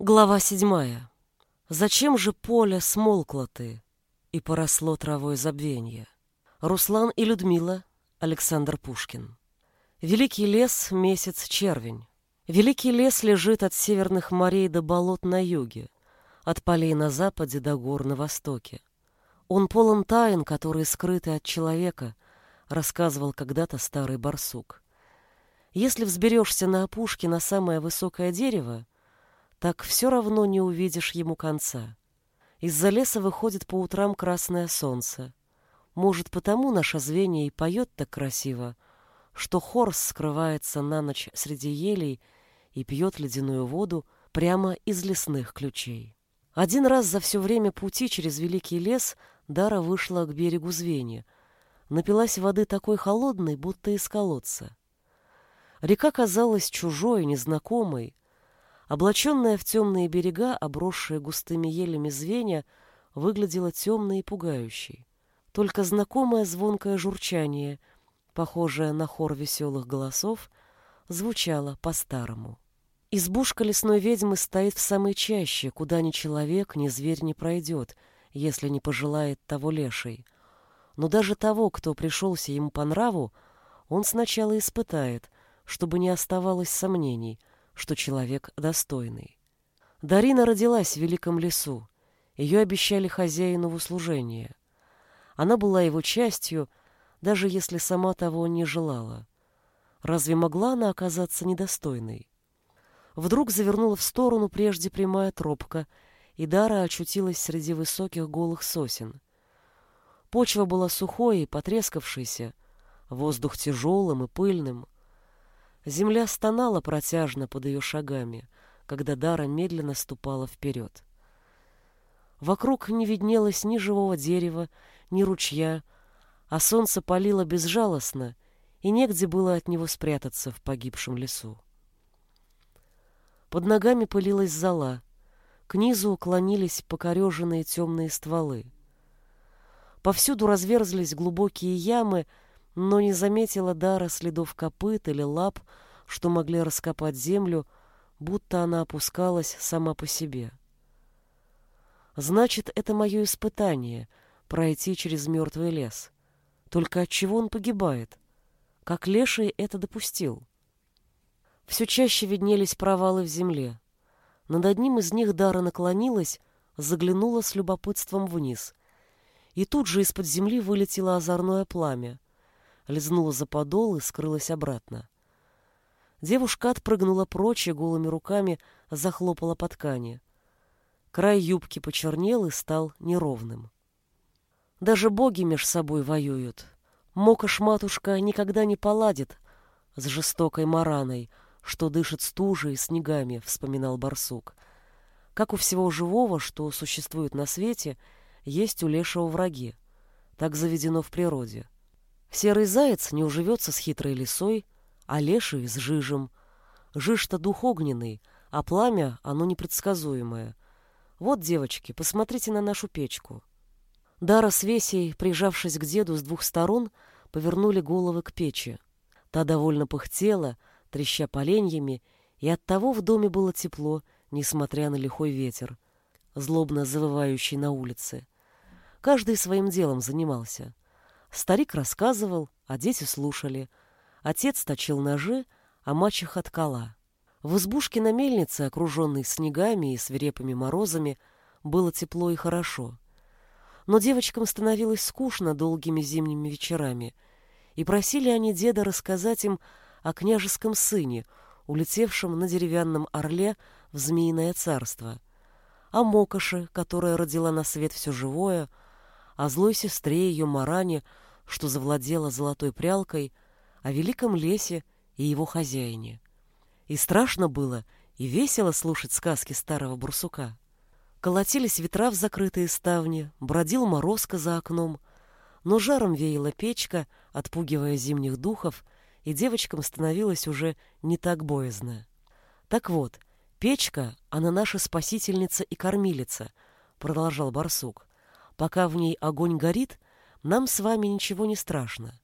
Глава седьмая. Зачем же поле смолкло ты, и поросло травой забвенье? Руслан и Людмила, Александр Пушкин. Великий лес, месяц червень. Великий лес лежит от северных морей до болот на юге, от полей на западе до гор на востоке. Он полон тайн, которые скрыты от человека, рассказывал когда-то старый барсук. Если взберешься на опушке на самое высокое дерево, так все равно не увидишь ему конца. Из-за леса выходит по утрам красное солнце. Может, потому наша звенья и поет так красиво, что хорс скрывается на ночь среди елей и пьет ледяную воду прямо из лесных ключей. Один раз за все время пути через великий лес Дара вышла к берегу звенья, напилась воды такой холодной, будто из колодца. Река казалась чужой, незнакомой, Облаченная в темные берега, обросшая густыми елями звенья, выглядела темной и пугающей. Только знакомое звонкое журчание, похожее на хор веселых голосов, звучало по-старому. Избушка лесной ведьмы стоит в самой чаще, куда ни человек, ни зверь не пройдет, если не пожелает того леший. Но даже того, кто пришелся ему по нраву, он сначала испытает, чтобы не оставалось сомнений, что человек достойный. Дарина родилась в великом лесу. Ее обещали хозяину в услужение. Она была его частью, даже если сама того не желала. Разве могла она оказаться недостойной? Вдруг завернула в сторону прежде прямая тропка, и Дара очутилась среди высоких голых сосен. Почва была сухой и потрескавшейся, воздух тяжелым и пыльным — Земля стонала протяжно под ее шагами, когда Дара медленно ступала вперед. Вокруг не виднелось ни живого дерева, ни ручья, а солнце палило безжалостно, и негде было от него спрятаться в погибшем лесу. Под ногами пылилась зола, к низу уклонились покореженные темные стволы. Повсюду разверзлись глубокие ямы, но не заметила Дара следов копыт или лап, что могли раскопать землю, будто она опускалась сама по себе. Значит, это мое испытание — пройти через мертвый лес. Только от чего он погибает? Как леший это допустил? Все чаще виднелись провалы в земле. Над одним из них Дара наклонилась, заглянула с любопытством вниз. И тут же из-под земли вылетело озорное пламя — лизнула за подол и скрылась обратно. Девушка отпрыгнула прочь и голыми руками захлопала по ткани. Край юбки почернел и стал неровным. Даже боги меж собой воюют. Мокош-матушка никогда не поладит с жестокой мараной, что дышит стужей и снегами, вспоминал барсук. Как у всего живого, что существует на свете, есть у лешего враги. Так заведено в природе. Серый заяц не уживется с хитрой лисой, а леший с жижем. Жиж-то дух огненный, а пламя, оно непредсказуемое. Вот, девочки, посмотрите на нашу печку. Дара с Весей, прижавшись к деду с двух сторон, повернули головы к печи. Та довольно пыхтела, треща поленьями, и оттого в доме было тепло, несмотря на лихой ветер, злобно завывающий на улице. Каждый своим делом занимался. Старик рассказывал, а дети слушали. Отец точил ножи, а мачеха ткала. В избушке на мельнице, окруженной снегами и свирепыми морозами, было тепло и хорошо. Но девочкам становилось скучно долгими зимними вечерами, и просили они деда рассказать им о княжеском сыне, улетевшем на деревянном орле в Змеиное царство, о Мокоше, которая родила на свет все живое, о злой сестре ее Маране, что завладела золотой прялкой, о великом лесе и его хозяине. И страшно было, и весело слушать сказки старого бурсука. Колотились ветра в закрытые ставни, бродил морозка за окном, но жаром веяла печка, отпугивая зимних духов, и девочкам становилось уже не так боязно. Так вот, печка, она наша спасительница и кормилица, продолжал барсук. Пока в ней огонь горит, нам с вами ничего не страшно.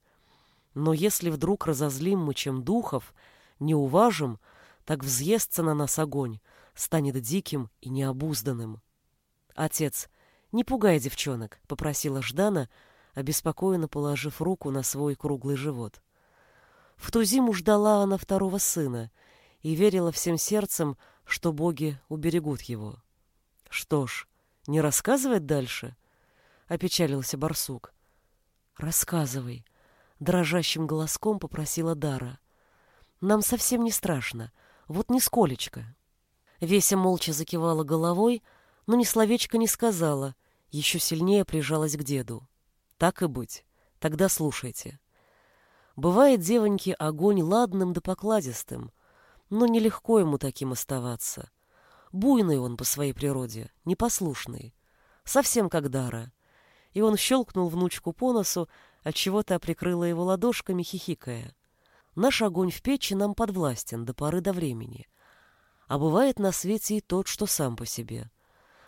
Но если вдруг разозлим мы чем духов, не уважим, так взъестся на нас огонь, станет диким и необузданным. «Отец, не пугай девчонок», — попросила Ждана, обеспокоенно положив руку на свой круглый живот. В ту зиму ждала она второго сына и верила всем сердцем, что боги уберегут его. «Что ж, не рассказывать дальше?» — опечалился барсук. «Рассказывай», — дрожащим голоском попросила Дара. «Нам совсем не страшно, вот нисколечко». Веся молча закивала головой, но ни словечко не сказала, еще сильнее прижалась к деду. «Так и быть, тогда слушайте». Бывает, девоньки, огонь ладным да покладистым, но нелегко ему таким оставаться. Буйный он по своей природе, непослушный, совсем как Дара — и он щелкнул внучку по носу, отчего-то прикрыла его ладошками, хихикая. Наш огонь в печи нам подвластен до поры до времени. А бывает на свете и тот, что сам по себе.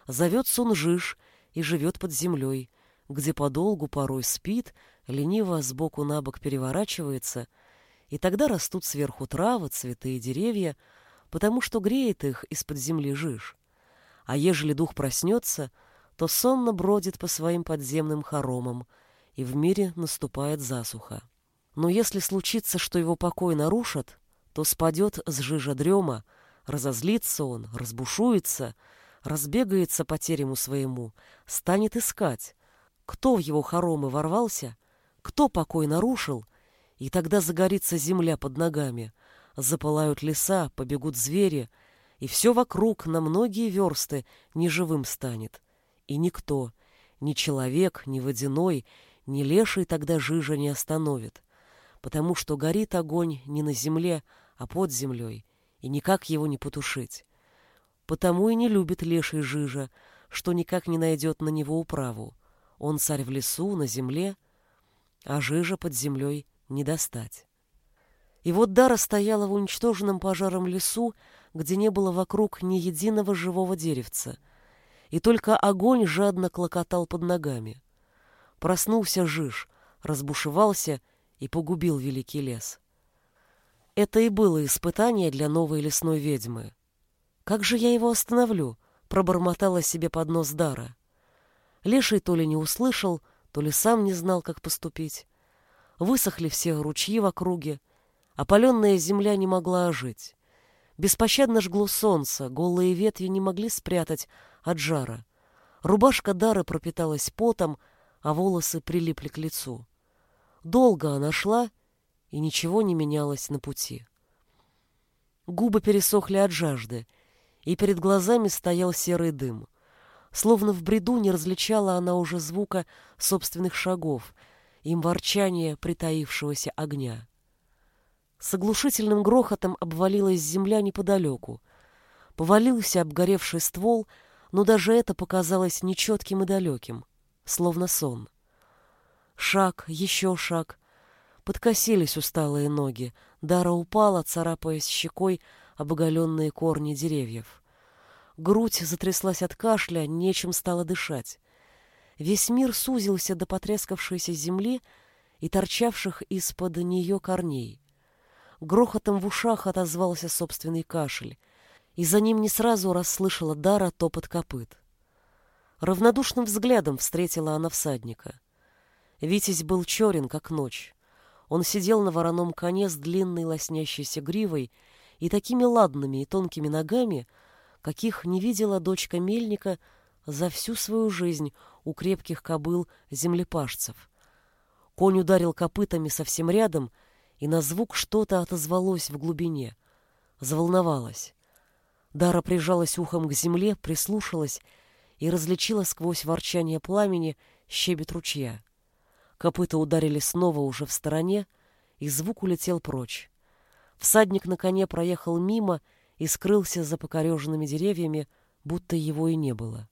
Зовется он жиж и живет под землей, где подолгу порой спит, лениво сбоку на бок переворачивается, и тогда растут сверху травы, цветы и деревья, потому что греет их из-под земли жиж. А ежели дух проснется — то сонно бродит по своим подземным хоромам, и в мире наступает засуха. Но если случится, что его покой нарушат, то спадет с жижа дрема, разозлится он, разбушуется, разбегается по терему своему, станет искать, кто в его хоромы ворвался, кто покой нарушил, и тогда загорится земля под ногами, запылают леса, побегут звери, и все вокруг на многие версты неживым станет. И никто, ни человек, ни водяной, ни леший тогда жижа не остановит, потому что горит огонь не на земле, а под землей, и никак его не потушить. Потому и не любит леший жижа, что никак не найдет на него управу. Он царь в лесу, на земле, а жижа под землей не достать. И вот Дара стояла в уничтоженном пожаром лесу, где не было вокруг ни единого живого деревца — и только огонь жадно клокотал под ногами. Проснулся Жиж, разбушевался и погубил великий лес. Это и было испытание для новой лесной ведьмы. «Как же я его остановлю?» — пробормотала себе под нос Дара. Леший то ли не услышал, то ли сам не знал, как поступить. Высохли все ручьи в округе, опаленная земля не могла ожить. Беспощадно жгло солнце, голые ветви не могли спрятать от жара. Рубашка Дары пропиталась потом, а волосы прилипли к лицу. Долго она шла, и ничего не менялось на пути. Губы пересохли от жажды, и перед глазами стоял серый дым. Словно в бреду не различала она уже звука собственных шагов, им ворчание притаившегося огня. С оглушительным грохотом обвалилась земля неподалеку. Повалился обгоревший ствол — но даже это показалось нечетким и далеким, словно сон. Шаг, еще шаг. Подкосились усталые ноги. Дара упала, царапаясь щекой об оголенные корни деревьев. Грудь затряслась от кашля, нечем стало дышать. Весь мир сузился до потрескавшейся земли и торчавших из-под нее корней. Грохотом в ушах отозвался собственный кашель и за ним не сразу расслышала Дара топот копыт. Равнодушным взглядом встретила она всадника. Витязь был черен, как ночь. Он сидел на вороном коне с длинной лоснящейся гривой и такими ладными и тонкими ногами, каких не видела дочка мельника за всю свою жизнь у крепких кобыл землепашцев. Конь ударил копытами совсем рядом, и на звук что-то отозвалось в глубине. Заволновалась. Дара прижалась ухом к земле, прислушалась и различила сквозь ворчание пламени щебет ручья. Копыта ударили снова уже в стороне, и звук улетел прочь. Всадник на коне проехал мимо и скрылся за покореженными деревьями, будто его и не было.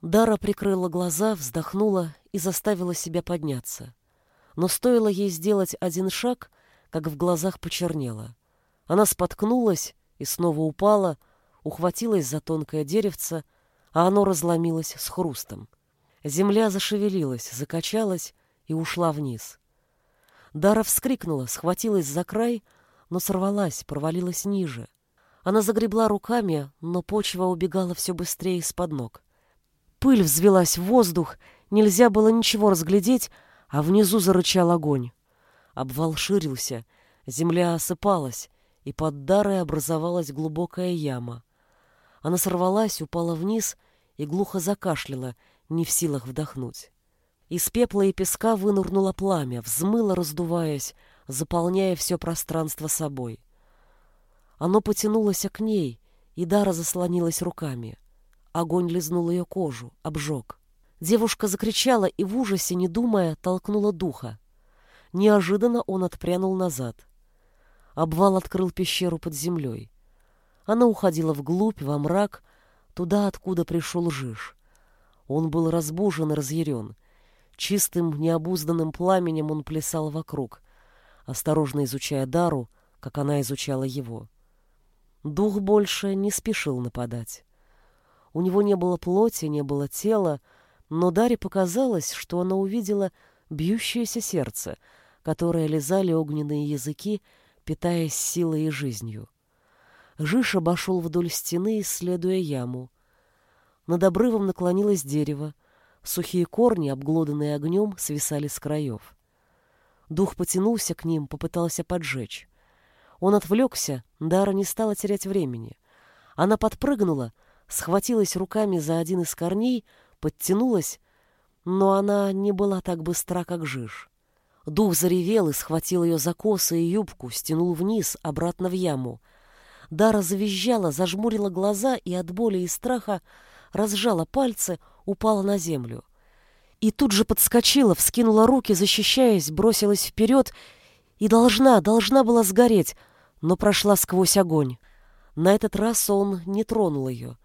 Дара прикрыла глаза, вздохнула и заставила себя подняться. Но стоило ей сделать один шаг, как в глазах почернело. Она споткнулась и снова упала, ухватилась за тонкое деревце, а оно разломилось с хрустом. Земля зашевелилась, закачалась и ушла вниз. Дара вскрикнула, схватилась за край, но сорвалась, провалилась ниже. Она загребла руками, но почва убегала все быстрее из-под ног. Пыль взвелась в воздух, нельзя было ничего разглядеть, а внизу зарычал огонь. Обвал ширился, земля осыпалась, и под дарой образовалась глубокая яма. Она сорвалась, упала вниз и глухо закашляла, не в силах вдохнуть. Из пепла и песка вынурнуло пламя, взмыло, раздуваясь, заполняя все пространство собой. Оно потянулось к ней, и Дара заслонилась руками. Огонь лизнул ее кожу, обжег. Девушка закричала и в ужасе, не думая, толкнула духа. Неожиданно он отпрянул назад. Обвал открыл пещеру под землей. Она уходила вглубь, во мрак, туда, откуда пришел Жиж. Он был разбужен и разъярен. Чистым, необузданным пламенем он плясал вокруг, осторожно изучая Дару, как она изучала его. Дух больше не спешил нападать. У него не было плоти, не было тела, но Даре показалось, что она увидела бьющееся сердце, которое лизали огненные языки, питаясь силой и жизнью. Жиш обошел вдоль стены, исследуя яму. Над обрывом наклонилось дерево. Сухие корни, обглоданные огнем, свисали с краев. Дух потянулся к ним, попытался поджечь. Он отвлекся, Дара не стала терять времени. Она подпрыгнула, схватилась руками за один из корней, подтянулась, но она не была так быстра, как Жиж. Дух заревел и схватил ее за косы и юбку, стянул вниз, обратно в яму. Дара завизжала, зажмурила глаза и от боли и страха разжала пальцы, упала на землю. И тут же подскочила, вскинула руки, защищаясь, бросилась вперед и должна, должна была сгореть, но прошла сквозь огонь. На этот раз он не тронул ее,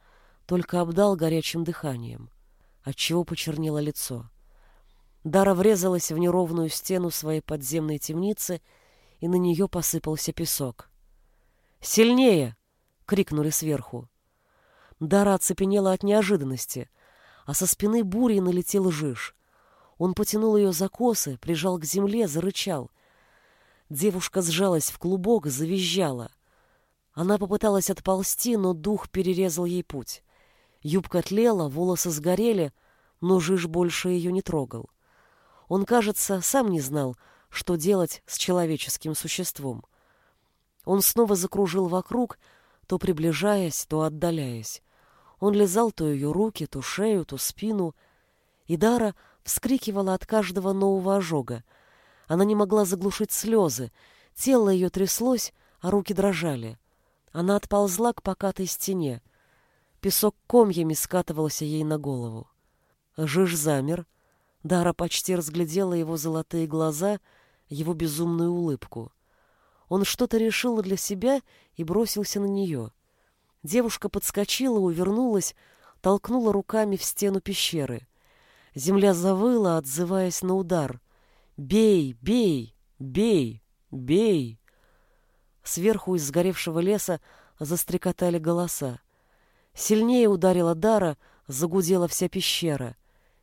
только обдал горячим дыханием, отчего почернело лицо. Дара врезалась в неровную стену своей подземной темницы, и на нее посыпался песок. «Сильнее!» — крикнули сверху. Дара оцепенела от неожиданности, а со спины бури налетел жиж. Он потянул ее за косы, прижал к земле, зарычал. Девушка сжалась в клубок, завизжала. Она попыталась отползти, но дух перерезал ей путь. Юбка тлела, волосы сгорели, но жиж больше ее не трогал. Он, кажется, сам не знал, что делать с человеческим существом. Он снова закружил вокруг, то приближаясь, то отдаляясь. Он лизал то ее руки, то шею, то спину. И Дара вскрикивала от каждого нового ожога. Она не могла заглушить слезы. Тело ее тряслось, а руки дрожали. Она отползла к покатой стене. Песок комьями скатывался ей на голову. Жиж замер. Дара почти разглядела его золотые глаза, его безумную улыбку. Он что-то решил для себя и бросился на нее. Девушка подскочила, увернулась, толкнула руками в стену пещеры. Земля завыла, отзываясь на удар. «Бей! Бей! Бей! Бей!» Сверху из сгоревшего леса застрекотали голоса. Сильнее ударила Дара, загудела вся пещера.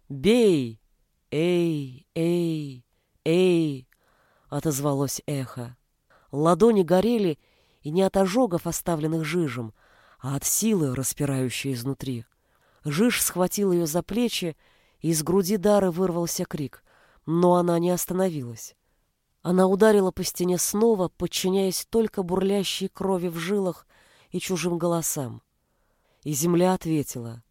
«Бей! Эй! Эй! Эй!» — отозвалось эхо. Ладони горели, и не от ожогов, оставленных жижем, а от силы, распирающей изнутри. Жиж схватил ее за плечи, и из груди Дары вырвался крик, но она не остановилась. Она ударила по стене снова, подчиняясь только бурлящей крови в жилах и чужим голосам. И земля ответила.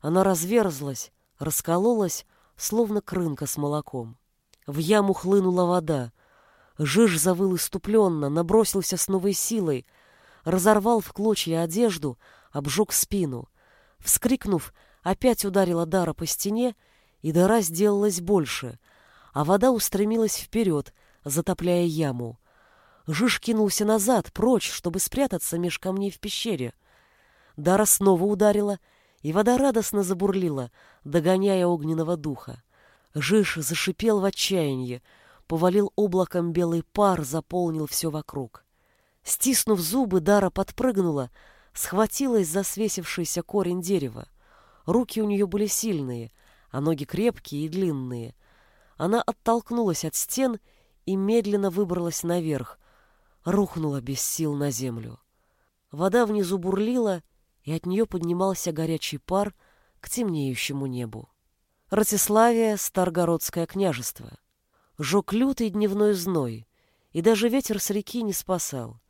Она разверзлась, раскололась, словно крынка с молоком. В яму хлынула вода. Жиж завыл иступленно, набросился с новой силой — разорвал в клочья одежду, обжег спину. Вскрикнув, опять ударила Дара по стене, и дыра сделалась больше, а вода устремилась вперед, затопляя яму. Жиж кинулся назад, прочь, чтобы спрятаться меж камней в пещере. Дара снова ударила, и вода радостно забурлила, догоняя огненного духа. Жиж зашипел в отчаянии, повалил облаком белый пар, заполнил все вокруг. Стиснув зубы, Дара подпрыгнула, схватилась за свесившийся корень дерева. Руки у нее были сильные, а ноги крепкие и длинные. Она оттолкнулась от стен и медленно выбралась наверх, рухнула без сил на землю. Вода внизу бурлила, и от нее поднимался горячий пар к темнеющему небу. Ратиславия — Старгородское княжество. Жег лютый дневной зной, и даже ветер с реки не спасал.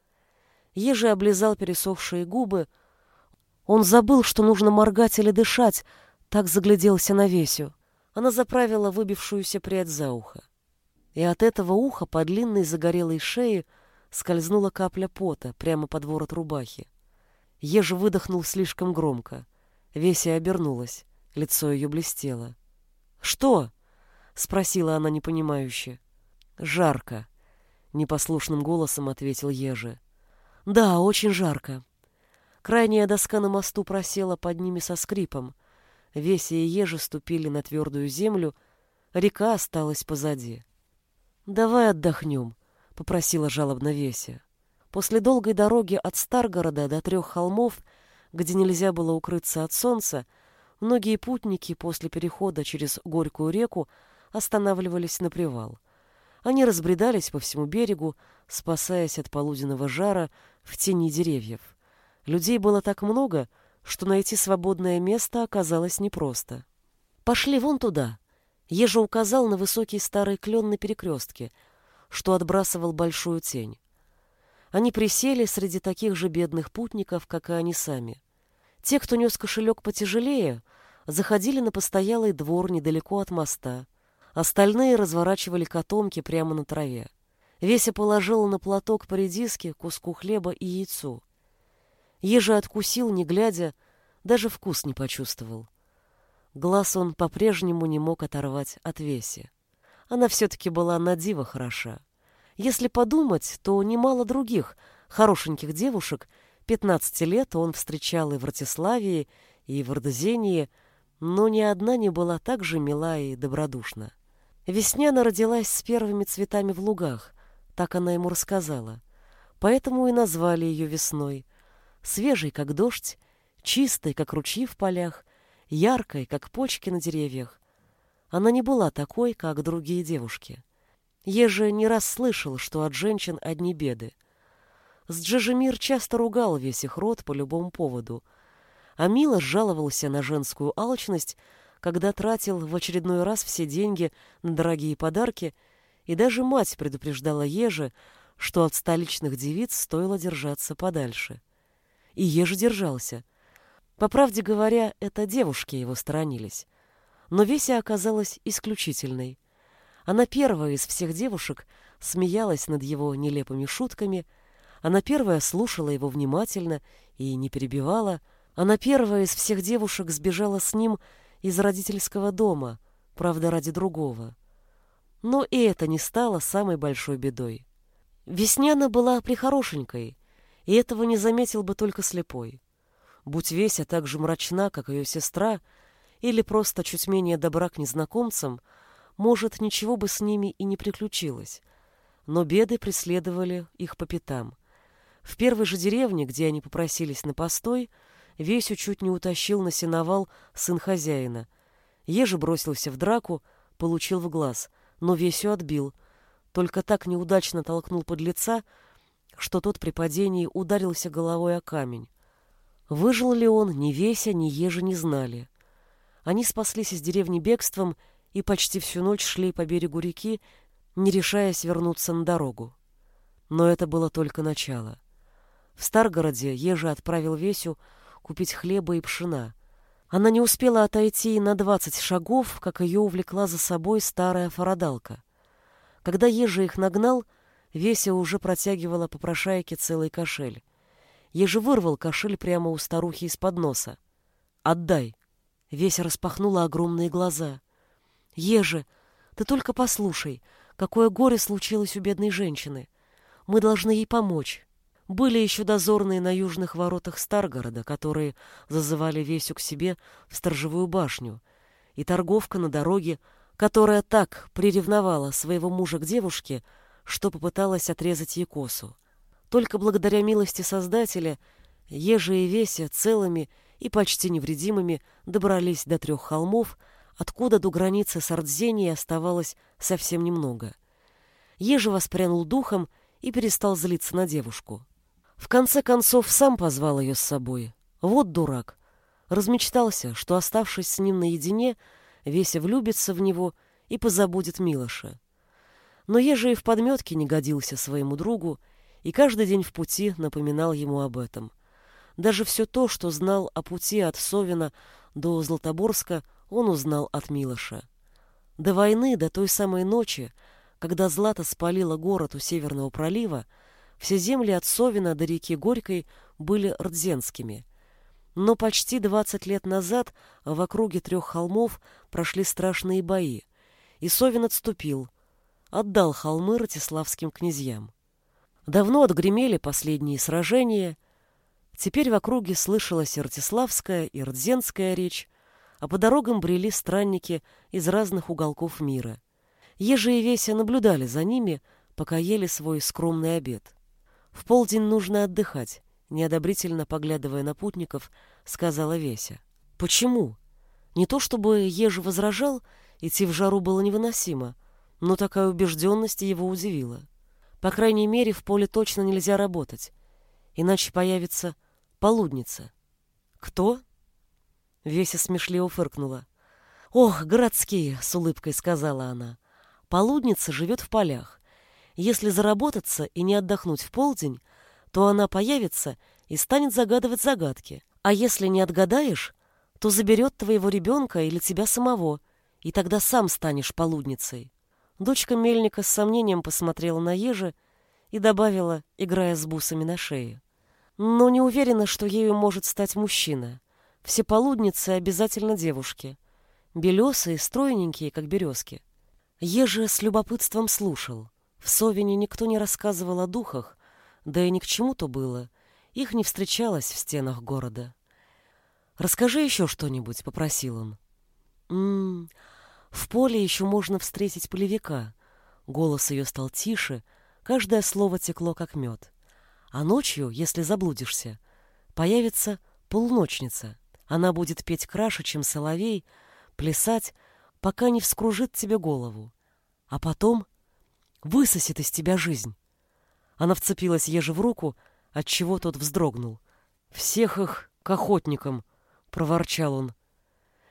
Ежи облизал пересохшие губы. Он забыл, что нужно моргать или дышать, так загляделся на Весю. Она заправила выбившуюся прядь за ухо. И от этого уха по длинной загорелой шее скользнула капля пота прямо под ворот рубахи. Ежи выдохнул слишком громко. Веся обернулась. Лицо ее блестело. «Что?» — спросила она непонимающе. «Жарко», — непослушным голосом ответил Ежи. «Да, очень жарко». Крайняя доска на мосту просела под ними со скрипом. Веся и Ежи ступили на твердую землю, река осталась позади. «Давай отдохнем», — попросила жалобно Веся. После долгой дороги от Старгорода до трех холмов, где нельзя было укрыться от солнца, многие путники после перехода через Горькую реку останавливались на привал. Они разбредались по всему берегу, спасаясь от полуденного жара в тени деревьев. Людей было так много, что найти свободное место оказалось непросто. «Пошли вон туда!» Ежа указал на высокий старый клен на перекрестке, что отбрасывал большую тень. Они присели среди таких же бедных путников, как и они сами. Те, кто нес кошелек потяжелее, заходили на постоялый двор недалеко от моста. Остальные разворачивали котомки прямо на траве. Веся положила на платок по редиске, куску хлеба и яйцу. Ежа откусил, не глядя, даже вкус не почувствовал. Глаз он по-прежнему не мог оторвать от Веси. Она все-таки была на диво хороша. Если подумать, то немало других хорошеньких девушек 15 лет он встречал и в Ратиславии, и в Ордозении, но ни одна не была так же мила и добродушна. Весняна родилась с первыми цветами в лугах, так она ему рассказала. Поэтому и назвали ее весной. Свежей, как дождь, чистой, как ручьи в полях, яркой, как почки на деревьях. Она не была такой, как другие девушки. Еже не раз слышал, что от женщин одни беды. С Джежемир часто ругал весь их род по любому поводу, а Мила жаловался на женскую алчность, когда тратил в очередной раз все деньги на дорогие подарки, и даже мать предупреждала Еже, что от столичных девиц стоило держаться подальше. И Еже держался. По правде говоря, это девушки его сторонились. Но Веся оказалась исключительной. Она первая из всех девушек смеялась над его нелепыми шутками, она первая слушала его внимательно и не перебивала, она первая из всех девушек сбежала с ним из родительского дома, правда, ради другого. Но и это не стало самой большой бедой. Весняна была прихорошенькой, и этого не заметил бы только слепой. Будь Веся так же мрачна, как ее сестра, или просто чуть менее добра к незнакомцам — может, ничего бы с ними и не приключилось. Но беды преследовали их по пятам. В первой же деревне, где они попросились на постой, Весю чуть не утащил на сеновал сын хозяина. Еже бросился в драку, получил в глаз, но Весю отбил. Только так неудачно толкнул под лица, что тот при падении ударился головой о камень. Выжил ли он, ни Веся, ни Ежи не знали. Они спаслись из деревни бегством и почти всю ночь шли по берегу реки, не решаясь вернуться на дорогу. Но это было только начало. В Старгороде Ежа отправил Весю купить хлеба и пшена. Она не успела отойти на двадцать шагов, как ее увлекла за собой старая фарадалка. Когда Ежа их нагнал, Веся уже протягивала попрошайке целый кошель. Ежи вырвал кошель прямо у старухи из-под носа. «Отдай!» Веся распахнула огромные глаза. Еже, ты только послушай, какое горе случилось у бедной женщины. Мы должны ей помочь. Были еще дозорные на южных воротах Старгорода, которые зазывали Весю к себе в сторожевую башню, и торговка на дороге, которая так приревновала своего мужа к девушке, что попыталась отрезать ей косу. Только благодаря милости Создателя Ежи и Веся целыми и почти невредимыми добрались до трех холмов, откуда до границы с Ардзенией оставалось совсем немного. Ежи воспрянул духом и перестал злиться на девушку. В конце концов, сам позвал ее с собой. Вот дурак. Размечтался, что, оставшись с ним наедине, Веся влюбится в него и позабудет Милоша. Но еже и в подметке не годился своему другу, и каждый день в пути напоминал ему об этом. Даже все то, что знал о пути от Совина до Златоборска, он узнал от Милоша. До войны, до той самой ночи, когда Злата спалила город у Северного пролива, все земли от Совина до реки Горькой были рдзенскими. Но почти двадцать лет назад в округе трех холмов прошли страшные бои, и Совин отступил, отдал холмы ратиславским князьям. Давно отгремели последние сражения, теперь в округе слышалась и ратиславская, и рдзенская речь, а по дорогам брели странники из разных уголков мира. Ежи и Веся наблюдали за ними, пока ели свой скромный обед. В полдень нужно отдыхать, неодобрительно поглядывая на путников, сказала Веся. Почему? Не то чтобы Ежи возражал, идти в жару было невыносимо, но такая убежденность его удивила. По крайней мере, в поле точно нельзя работать, иначе появится полудница. Кто? Веся смешливо фыркнула. «Ох, городские!» — с улыбкой сказала она. «Полудница живет в полях. Если заработаться и не отдохнуть в полдень, то она появится и станет загадывать загадки. А если не отгадаешь, то заберет твоего ребенка или тебя самого, и тогда сам станешь полудницей». Дочка Мельника с сомнением посмотрела на ежи и добавила, играя с бусами на шее. «Но не уверена, что ею может стать мужчина. Все полудницы обязательно девушки. Белесые, стройненькие, как березки. Еже с любопытством слушал. В Совине никто не рассказывал о духах, да и ни к чему-то было. Их не встречалось в стенах города. «Расскажи еще что-нибудь», — попросил он. «М -м, в поле еще можно встретить полевика». Голос ее стал тише, каждое слово текло, как мед. А ночью, если заблудишься, появится полуночница. Она будет петь краше, чем соловей, плясать, пока не вскружит тебе голову. А потом высосет из тебя жизнь. Она вцепилась еже в руку, отчего тот вздрогнул. «Всех их к охотникам!» — проворчал он.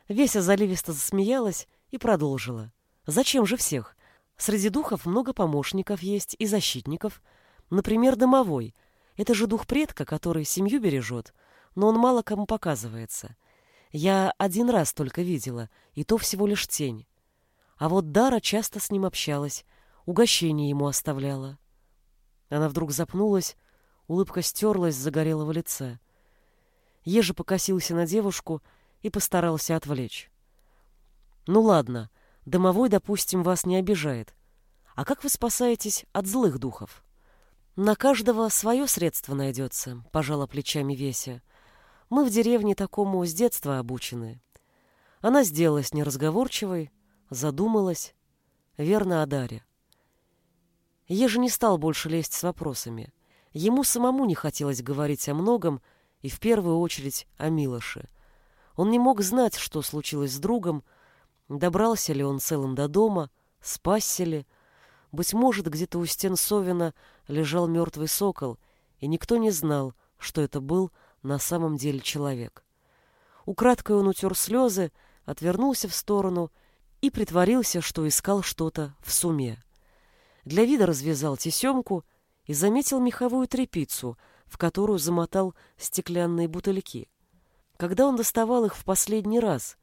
Веся заливисто засмеялась и продолжила. «Зачем же всех? Среди духов много помощников есть и защитников. Например, домовой. Это же дух предка, который семью бережет но он мало кому показывается. Я один раз только видела, и то всего лишь тень. А вот Дара часто с ним общалась, угощение ему оставляла. Она вдруг запнулась, улыбка стерлась с загорелого лица. Ежи покосился на девушку и постарался отвлечь. «Ну ладно, домовой, допустим, вас не обижает. А как вы спасаетесь от злых духов?» «На каждого свое средство найдется», — пожала плечами Веся. Мы в деревне такому с детства обучены. Она сделалась неразговорчивой, задумалась. Верно о Даре. Еже не стал больше лезть с вопросами. Ему самому не хотелось говорить о многом, и в первую очередь о Милоше. Он не мог знать, что случилось с другом, добрался ли он целым до дома, спасся ли. Быть может, где-то у стен Совина лежал мертвый сокол, и никто не знал, что это был на самом деле человек. Украдкой он утер слезы, отвернулся в сторону и притворился, что искал что-то в суме. Для вида развязал тесемку и заметил меховую тряпицу, в которую замотал стеклянные бутыльки. Когда он доставал их в последний раз,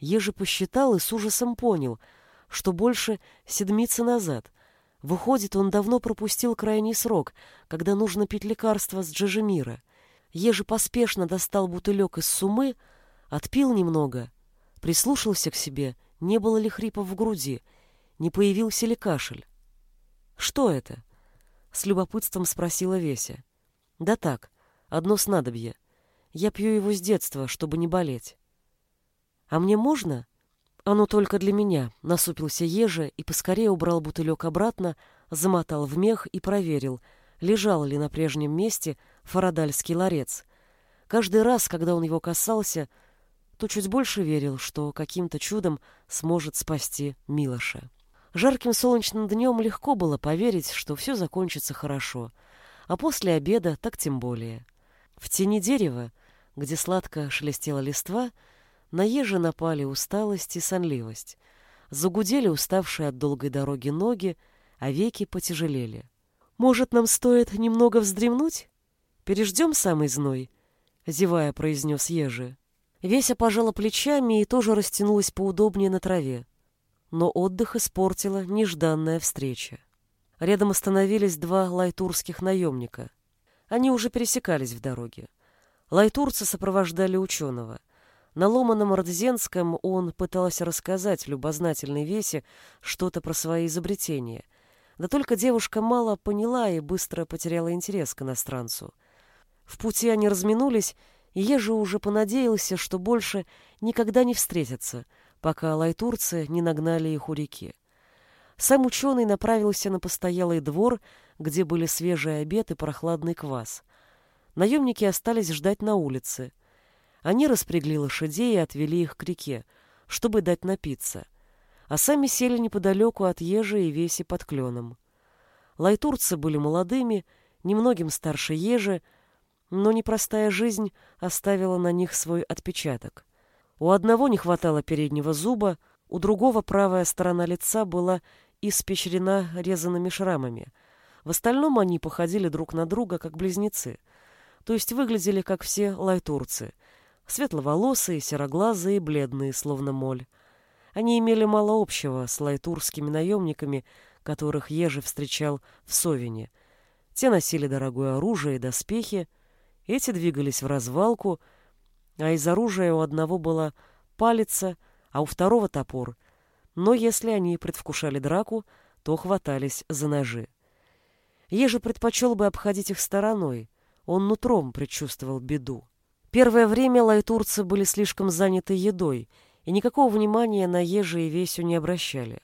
Ежи посчитал и с ужасом понял, что больше седмицы назад. Выходит, он давно пропустил крайний срок, когда нужно пить лекарство с Джежемира. Ежи поспешно достал бутылек из сумы, отпил немного, прислушался к себе, не было ли хрипа в груди, не появился ли кашель. «Что это?» — с любопытством спросила Веся. «Да так, одно снадобье. Я пью его с детства, чтобы не болеть». «А мне можно?» «Оно только для меня», — насупился Ежи и поскорее убрал бутылек обратно, замотал в мех и проверил, лежал ли на прежнем месте фарадальский ларец. Каждый раз, когда он его касался, то чуть больше верил, что каким-то чудом сможет спасти Милоша. Жарким солнечным днем легко было поверить, что все закончится хорошо. а после обеда так тем более. В тени дерева, где сладко шелестела листва, на ежи напали усталость и сонливость. Загудели уставшие от долгой дороги ноги, а веки потяжелели. «Может, нам стоит немного вздремнуть? Переждем самый зной?» — зевая произнес ежи. Веся пожала плечами и тоже растянулась поудобнее на траве. Но отдых испортила нежданная встреча. Рядом остановились два лайтурских наемника. Они уже пересекались в дороге. Лайтурцы сопровождали ученого. На ломаном родзенском он пытался рассказать любознательной Весе что-то про свои изобретения. Да только девушка мало поняла и быстро потеряла интерес к иностранцу. В пути они разминулись, и Ежи уже понадеялся, что больше никогда не встретятся, пока лайтурцы не нагнали их у реки. Сам ученый направился на постоялый двор, где были свежий обед и прохладный квас. Наемники остались ждать на улице. Они распрягли лошадей и отвели их к реке, чтобы дать напиться, а сами сели неподалеку от ежи и веси под кленом. Лайтурцы были молодыми, немногим старше ежи, но непростая жизнь оставила на них свой отпечаток. У одного не хватало переднего зуба, у другого правая сторона лица была испещрена резанными шрамами. В остальном они походили друг на друга, как близнецы. То есть выглядели, как все лайтурцы. Светловолосые, сероглазые, бледные, словно моль. Они имели мало общего с лайтурскими наемниками, которых Ежи встречал в Совине. Те носили дорогое оружие и доспехи, эти двигались в развалку, а из оружия у одного была палица, а у второго топор — но если они предвкушали драку, то хватались за ножи. Еже предпочел бы обходить их стороной, он нутром предчувствовал беду. Первое время лайтурцы были слишком заняты едой, и никакого внимания на Ежи и Весю не обращали.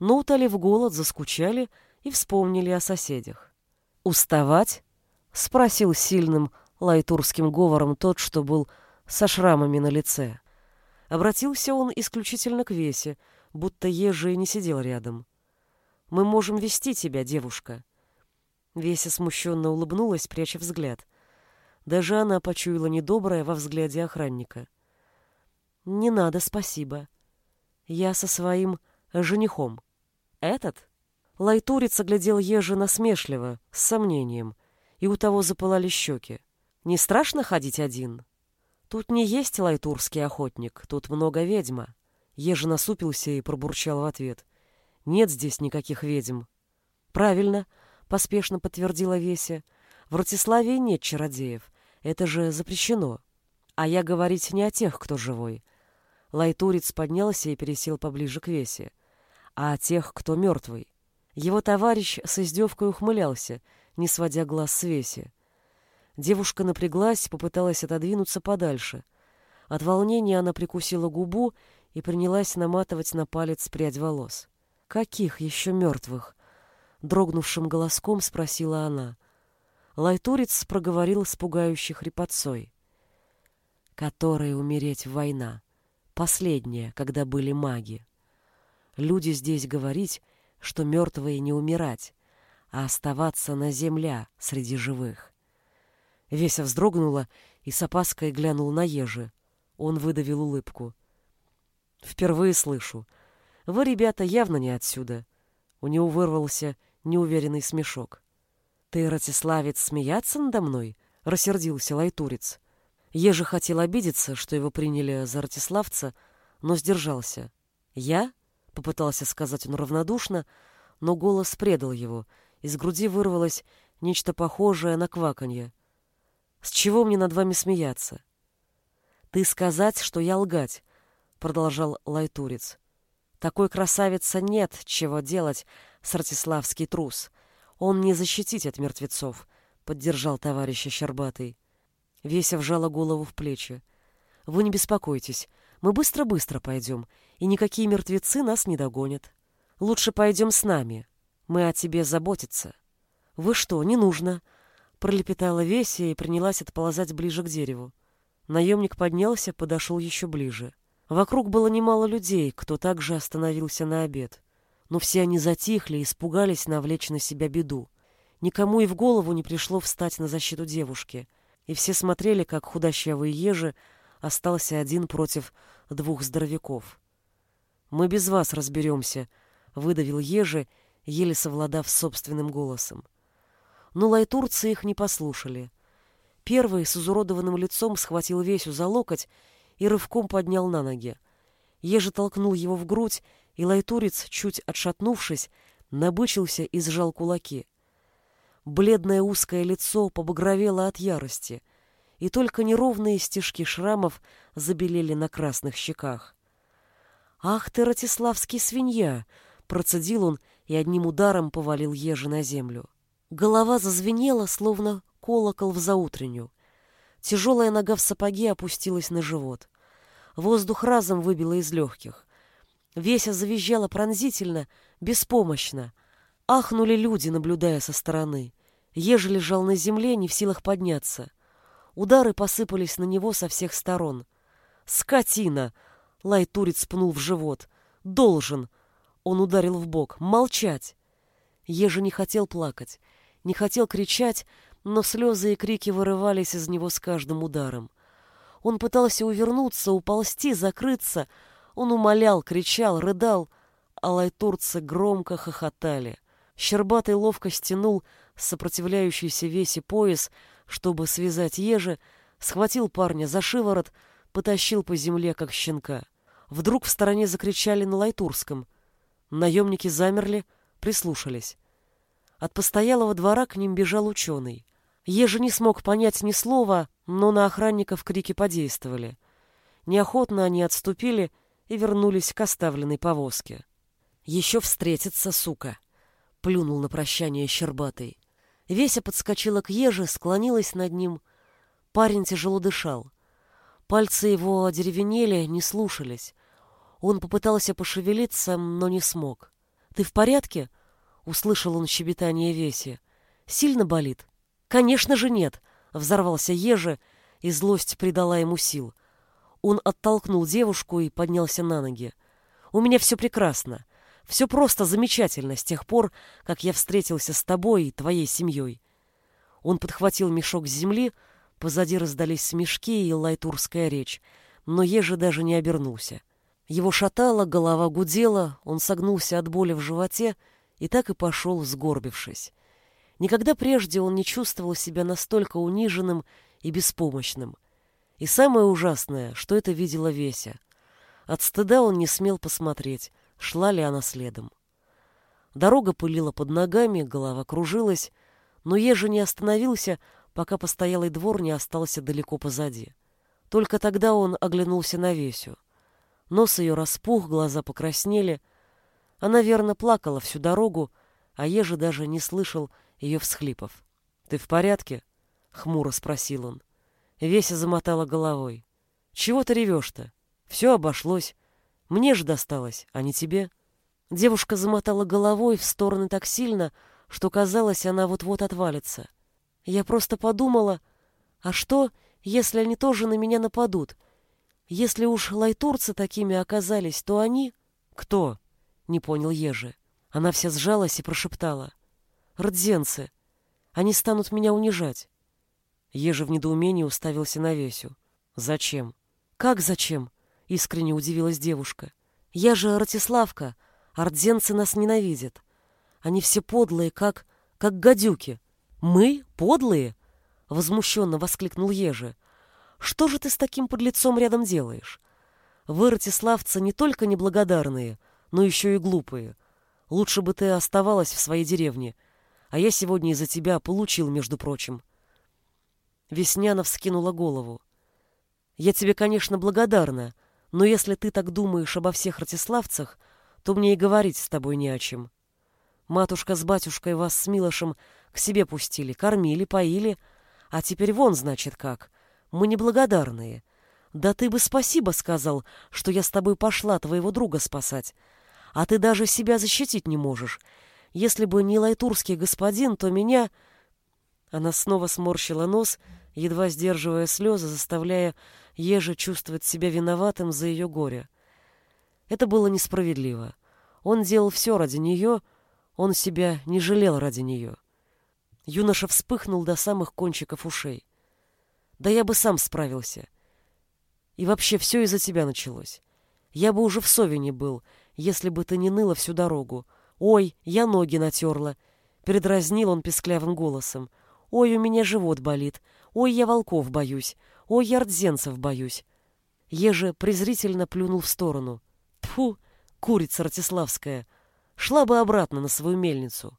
Но, утолив голод, заскучали и вспомнили о соседях. «Уставать?» — спросил сильным лайтурским говором тот, что был со шрамами на лице. Обратился он исключительно к Весе — будто Ежи не сидел рядом. «Мы можем вести тебя, девушка». Веся смущенно улыбнулась, пряча взгляд. Даже она почуяла недоброе во взгляде охранника. «Не надо, спасибо. Я со своим женихом. Этот?» Лайтурец оглядел Ежи насмешливо, с сомнением, и у того запылали щеки. «Не страшно ходить один?» «Тут не есть лайтурский охотник, тут много ведьма». Ежи насупился и пробурчал в ответ. «Нет здесь никаких ведьм». «Правильно», — поспешно подтвердила Веся. «В Ратиславии нет чародеев. Это же запрещено. А я говорить не о тех, кто живой». Лайтурец поднялся и пересел поближе к Весе. «А о тех, кто мертвый». Его товарищ с издевкой ухмылялся, не сводя глаз с Веси. Девушка напряглась, попыталась отодвинуться подальше. От волнения она прикусила губу и принялась наматывать на палец прядь волос. «Каких еще мертвых?» — дрогнувшим голоском спросила она. Лайтурец проговорил с пугающей хрипотцой. «Которые умереть война. Последняя, когда были маги. Люди здесь говорить, что мертвые не умирать, а оставаться на земля среди живых». Веся вздрогнула и с опаской глянул на ежи. Он выдавил улыбку. — Впервые слышу. Вы, ребята, явно не отсюда. У него вырвался неуверенный смешок. Ты, Ратиславец, смеяться надо мной? Рассердился лайтурец. Еже хотел обидеться, что его приняли за Ратиславца, но сдержался. Я? Попытался сказать он равнодушно, но голос предал его. Из груди вырвалось нечто похожее на кваканье. С чего мне над вами смеяться? Ты сказать, что я лгать, — продолжал Лайтурец. «Такой красавица нет, чего делать, сартиславский трус. Он не защитить от мертвецов», — поддержал товарища Щербатый. Веся вжала голову в плечи. «Вы не беспокойтесь, мы быстро-быстро пойдем, и никакие мертвецы нас не догонят. Лучше пойдем с нами, мы о тебе заботиться». «Вы что, не нужно?» — пролепетала Веся и принялась отползать ближе к дереву. Наемник поднялся, подошел еще ближе. Вокруг было немало людей, кто также остановился на обед. Но все они затихли и испугались навлечь на себя беду. Никому и в голову не пришло встать на защиту девушки, и все смотрели, как худощавый ежи остался один против двух здоровяков. «Мы без вас разберемся», — выдавил ежи, еле совладав собственным голосом. Но лайтурцы их не послушали. Первый с изуродованным лицом схватил Весю за локоть и рывком поднял на ноги. Ежи толкнул его в грудь, и лайтурец, чуть отшатнувшись, набычился и сжал кулаки. Бледное узкое лицо побагровело от ярости, и только неровные стежки шрамов забелели на красных щеках. «Ах ты, ратиславский свинья!» — процедил он и одним ударом повалил ежи на землю. Голова зазвенела, словно колокол в заутренню. Тяжелая нога в сапоге опустилась на живот. Воздух разом выбило из легких. Веся завизжала пронзительно, беспомощно. Ахнули люди, наблюдая со стороны. Ежи лежал на земле, не в силах подняться. Удары посыпались на него со всех сторон. «Скотина!» — Лайтурец пнул в живот. «Должен!» — он ударил в бок. «Молчать!» Ежи не хотел плакать, не хотел кричать, но слезы и крики вырывались из него с каждым ударом. Он пытался увернуться, уползти, закрыться. Он умолял, кричал, рыдал, а лайтурцы громко хохотали. Щербатый ловко стянул сопротивляющийся весе пояс, чтобы связать ежи, схватил парня за шиворот, потащил по земле, как щенка. Вдруг в стороне закричали на лайтурском. Наемники замерли, прислушались. От постоялого двора к ним бежал ученый. Ежи не смог понять ни слова, но на охранников крики подействовали. Неохотно они отступили и вернулись к оставленной повозке. «Еще встретится, сука!» — плюнул на прощание Щербатый. Веся подскочила к еже, склонилась над ним. Парень тяжело дышал. Пальцы его одеревенели, не слушались. Он попытался пошевелиться, но не смог. «Ты в порядке?» — услышал он щебетание Веси. «Сильно болит?» «Конечно же нет!» — взорвался Ежи, и злость придала ему сил. Он оттолкнул девушку и поднялся на ноги. «У меня все прекрасно. Все просто замечательно с тех пор, как я встретился с тобой и твоей семьей. Он подхватил мешок с земли, позади раздались смешки и лайтурская речь, но Ежи даже не обернулся. Его шатало, голова гудела, он согнулся от боли в животе и так и пошел, сгорбившись. Никогда прежде он не чувствовал себя настолько униженным и беспомощным. И самое ужасное, что это видела Веся. От стыда он не смел посмотреть, шла ли она следом. Дорога пылила под ногами, голова кружилась, но Ежи не остановился, пока постоялый двор не остался далеко позади. Только тогда он оглянулся на Весю. Нос ее распух, глаза покраснели. Она верно плакала всю дорогу, а Ежи даже не слышал ее всхлипов. «Ты в порядке?» — хмуро спросил он. Веся замотала головой. «Чего ты ревешь-то? Все обошлось. Мне же досталось, а не тебе. Девушка замотала головой в стороны так сильно, что казалось, она вот-вот отвалится. Я просто подумала, а что, если они тоже на меня нападут? Если уж лайтурцы такими оказались, то они... Кто? Не понял Ежи. Она вся сжалась и прошептала. Родзенцы. Они станут меня унижать. Ежи в недоумении уставился на Весю. Зачем? Как зачем? Искренне удивилась девушка. Я же Ратиславка, ордзенцы нас ненавидят. Они все подлые, как... как гадюки. Мы? Подлые? Возмущенно воскликнул Ежи. Что же ты с таким подлецом рядом делаешь? Вы, ратиславцы, не только неблагодарные, но еще и глупые. Лучше бы ты оставалась в своей деревне, а я сегодня из-за тебя получил, между прочим. Весняна вскинула голову. Я тебе, конечно, благодарна, — но если ты так думаешь обо всех ратиславцах, то мне и говорить с тобой не о чем. Матушка с батюшкой вас с Милошем к себе пустили, кормили, поили, а теперь вон, значит, как. Мы неблагодарные. Да ты бы спасибо сказал, что я с тобой пошла твоего друга спасать. А ты даже себя защитить не можешь. Если бы не лайтурский господин, то меня... Она снова сморщила нос, едва сдерживая слезы, заставляя Еже чувствовать себя виноватым за ее горе. Это было несправедливо. Он делал все ради нее, он себя не жалел ради нее. Юноша вспыхнул до самых кончиков ушей. Да я бы сам справился. И вообще все из-за тебя началось. Я бы уже в Совине был, если бы ты не ныла всю дорогу. Ой, я ноги натерла. Передразнил он песклявым голосом. Ой, у меня живот болит. Ой, я волков боюсь. Ой, я рдзенцев боюсь. Еже презрительно плюнул в сторону. Тфу, курица ратиславская. Шла бы обратно на свою мельницу.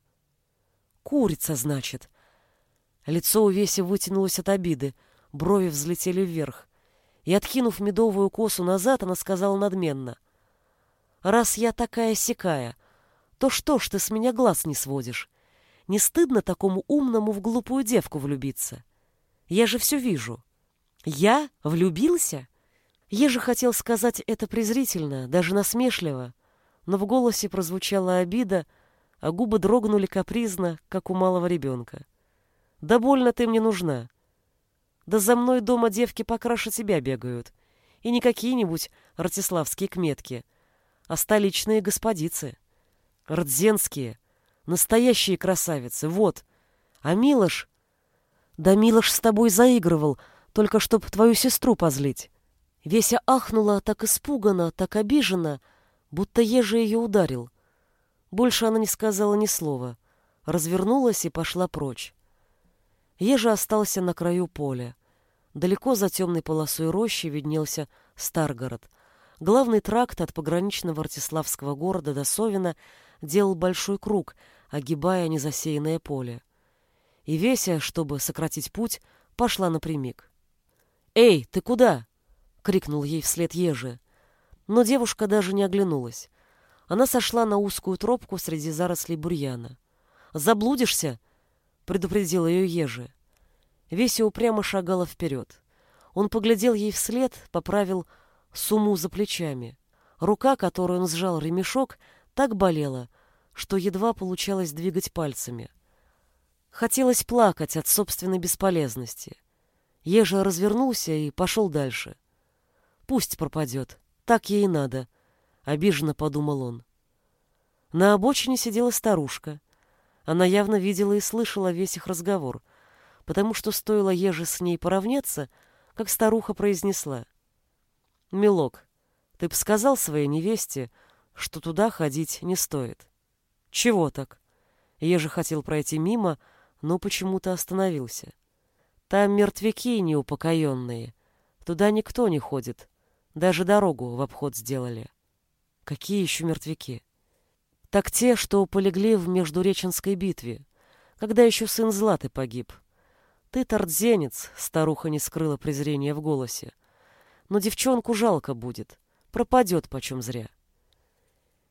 Курица, значит. Лицо у Веси вытянулось от обиды, брови взлетели вверх. И, откинув медовую косу назад, она сказала надменно. «Раз я такая сякая, то что ж ты с меня глаз не сводишь? Не стыдно такому умному в глупую девку влюбиться? Я же все вижу». «Я? Влюбился?» Я же хотел сказать это презрительно, даже насмешливо, но в голосе прозвучала обида, а губы дрогнули капризно, как у малого ребенка. «Да больно ты мне нужна. Да за мной дома девки покраше тебя бегают. И не какие-нибудь ратиславские кметки, а столичные господицы. Рдзенские, настоящие красавицы, вот. А Милош... Да Милош с тобой заигрывал, только чтоб твою сестру позлить». Веся ахнула так испуганно, так обиженно, будто еже ее ударил. Больше она не сказала ни слова, развернулась и пошла прочь. Ежа остался на краю поля. Далеко за темной полосой рощи виднелся Старгород. Главный тракт от пограничного Артиславского города до Совина делал большой круг, огибая незасеянное поле. И Веся, чтобы сократить путь, пошла напрямик. «Эй, ты куда?» — крикнул ей вслед Ежи. Но девушка даже не оглянулась. Она сошла на узкую тропку среди зарослей бурьяна. «Заблудишься!» — предупредил ее Ежи. Веся упрямо шагала вперед. Он поглядел ей вслед, поправил суму за плечами. Рука, которую он сжал ремешок, так болела, что едва получалось двигать пальцами. Хотелось плакать от собственной бесполезности. Ежа развернулся и пошел дальше. Пусть пропадет, так ей и надо — обиженно подумал он. На обочине сидела старушка. Она явно видела и слышала весь их разговор, потому что стоило еже с ней поравняться, как старуха произнесла. «Милок, ты б сказал своей невесте, что туда ходить не стоит». «Чего так?» Еже хотел пройти мимо, но почему-то остановился. «Там мертвяки неупокоенные. Туда никто не ходит. Даже дорогу в обход сделали». Какие еще мертвяки? Так те, что полегли в Междуреченской битве, когда еще сын Златы погиб. Ты тордзенец, старуха не скрыла презрения в голосе. Но девчонку жалко будет, пропадет почем зря.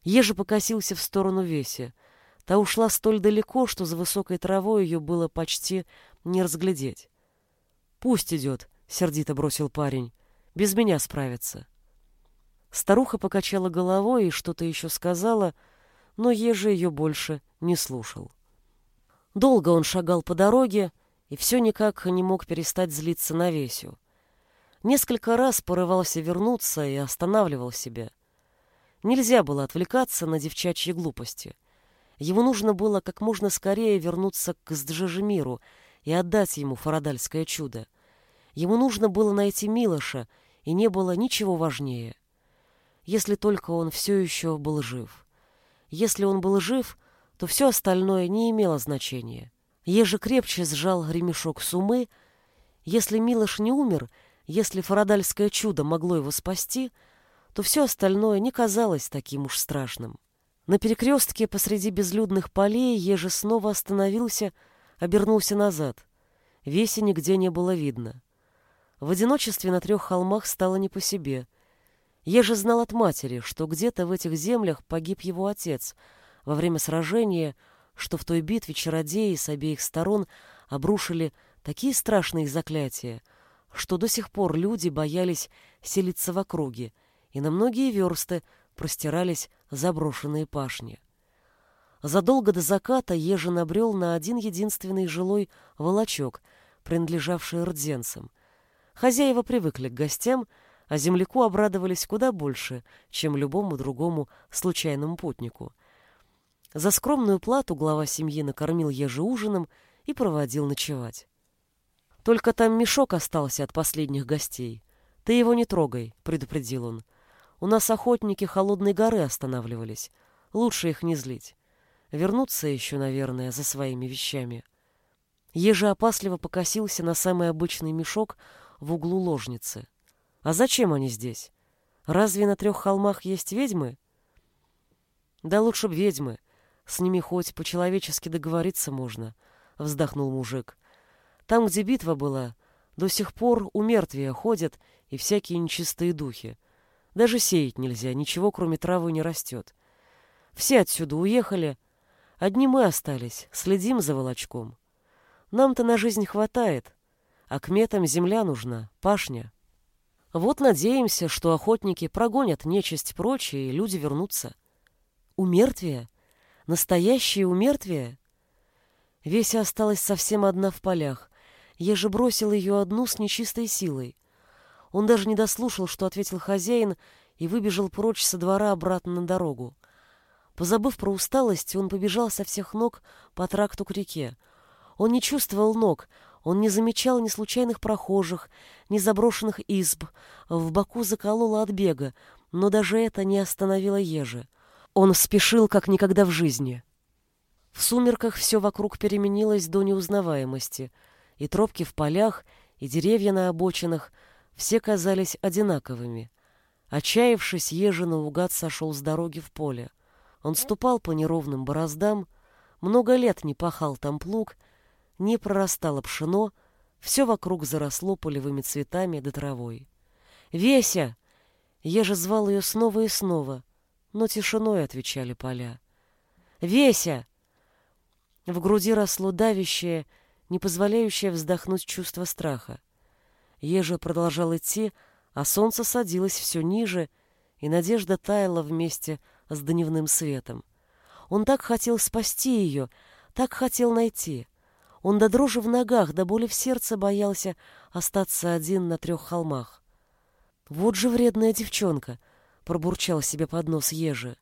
Ежи покосился в сторону Веси. Та ушла столь далеко, что за высокой травой ее было почти не разглядеть. «Пусть идет», — сердито бросил парень. «Без меня справится». Старуха покачала головой и что-то еще сказала, но Ежи ее больше не слушал. Долго он шагал по дороге и все никак не мог перестать злиться на Весю. Несколько раз порывался вернуться и останавливал себя. Нельзя было отвлекаться на девчачьи глупости. Ему нужно было как можно скорее вернуться к Сджижемиру и отдать ему фарадальское чудо. Ему нужно было найти Милоша, и не было ничего важнее — если только он все еще был жив. Если он был жив, то все остальное не имело значения. Еже крепче сжал ремешок сумы. Если Милош не умер, если фарадальское чудо могло его спасти, то все остальное не казалось таким уж страшным. На перекрестке посреди безлюдных полей Еже снова остановился, обернулся назад. Веси нигде не было видно. В одиночестве на трех холмах стало не по себе — я же знал от матери, что где-то в этих землях погиб его отец во время сражения, что в той битве чародеи с обеих сторон обрушили такие страшные заклятия, что до сих пор люди боялись селиться в округе, и на многие версты простирались заброшенные пашни. Задолго до заката Ежин набрел на один единственный жилой волочок, принадлежавший рдзенцам. Хозяева привыкли к гостям, а земляку обрадовались куда больше, чем любому другому случайному путнику. За скромную плату глава семьи накормил еже ужином и проводил ночевать. Только там мешок остался от последних гостей. Ты его не трогай, предупредил он. У нас охотники холодной горы останавливались. Лучше их не злить. Вернуться еще, наверное, за своими вещами. Ежа опасливо покосился на самый обычный мешок в углу ложницы. А зачем они здесь? Разве на трех холмах есть ведьмы? Да лучше б ведьмы. С ними хоть по-человечески договориться можно, вздохнул мужик. Там, где битва была, до сих пор у мертвия ходят и всякие нечистые духи. Даже сеять нельзя, ничего кроме травы не растет. Все отсюда уехали, одни мы остались, следим за волочком. Нам-то на жизнь хватает, а к метам земля нужна, пашня. Вот надеемся, что охотники прогонят нечисть прочь, и люди вернутся. Умертвие? Настоящее умертвие? Веся осталась совсем одна в полях. Еже бросил ее одну с нечистой силой. Он даже не дослушал, что ответил хозяин, и выбежал прочь со двора обратно на дорогу. Позабыв про усталость, он побежал со всех ног по тракту к реке. Он не чувствовал ног, он не замечал ни случайных прохожих, ни заброшенных изб. В боку закололо от бега, но даже это не остановило ежи. Он спешил, как никогда в жизни. В сумерках все вокруг переменилось до неузнаваемости. И тропки в полях, и деревья на обочинах все казались одинаковыми. Отчаявшись, ежи наугад сошел с дороги в поле. Он ступал по неровным бороздам, много лет не пахал там плуг, не прорастало пшено, все вокруг заросло полевыми цветами да травой. «Веся!» Еже звал ее снова и снова, но тишиной отвечали поля. «Веся!» В груди росло давящее, не позволяющее вздохнуть чувство страха. Ежа продолжал идти, а солнце садилось все ниже, и надежда таяла вместе с дневным светом. Он так хотел спасти ее, так хотел найти. Он до дрожи в ногах, до боли в сердце боялся остаться один на трех холмах. «Вот же вредная девчонка!» — пробурчал себе под нос ежи.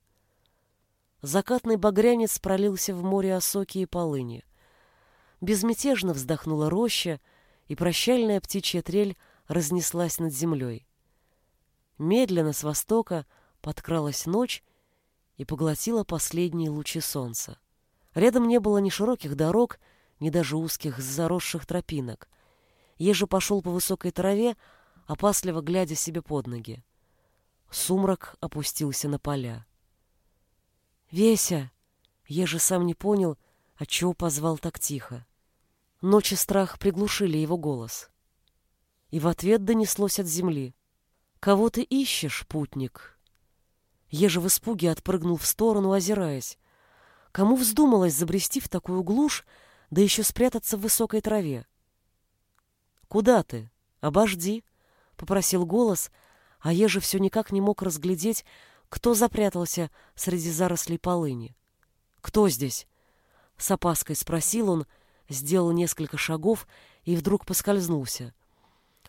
Закатный багрянец пролился в море осоки и полыни. Безмятежно вздохнула роща, и прощальная птичья трель разнеслась над землей. Медленно с востока подкралась ночь и поглотила последние лучи солнца. Рядом не было ни широких дорог, ни даже узких заросших тропинок. Ежи пошел по высокой траве, опасливо глядя себе под ноги. Сумрак опустился на поля. «Веся!» Ежи сам не понял, отчего позвал так тихо. Ночь и страх приглушили его голос. И в ответ донеслось от земли. «Кого ты ищешь, путник?» Ежи в испуге отпрыгнул в сторону, озираясь. Кому вздумалось забрести в такую глушь, да еще спрятаться в высокой траве. «Куда ты? Обожди!» — попросил голос, а Ежи все никак не мог разглядеть, кто запрятался среди зарослей полыни. «Кто здесь?» — с опаской спросил он, сделал несколько шагов и вдруг поскользнулся.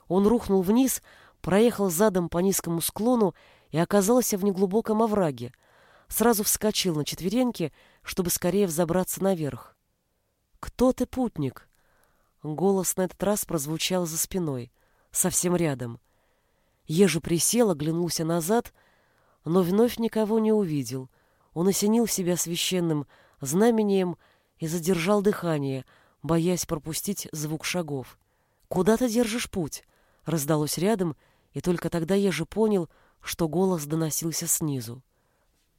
Он рухнул вниз, проехал задом по низкому склону и оказался в неглубоком овраге. Сразу вскочил на четвереньки, чтобы скорее взобраться наверх. «Кто ты, путник?» Голос на этот раз прозвучал за спиной, совсем рядом. Ежи присел, оглянулся назад, но вновь никого не увидел. Он осенил себя священным знамением и задержал дыхание, боясь пропустить звук шагов. «Куда ты держишь путь?» — раздалось рядом, и только тогда Ежи понял, что голос доносился снизу.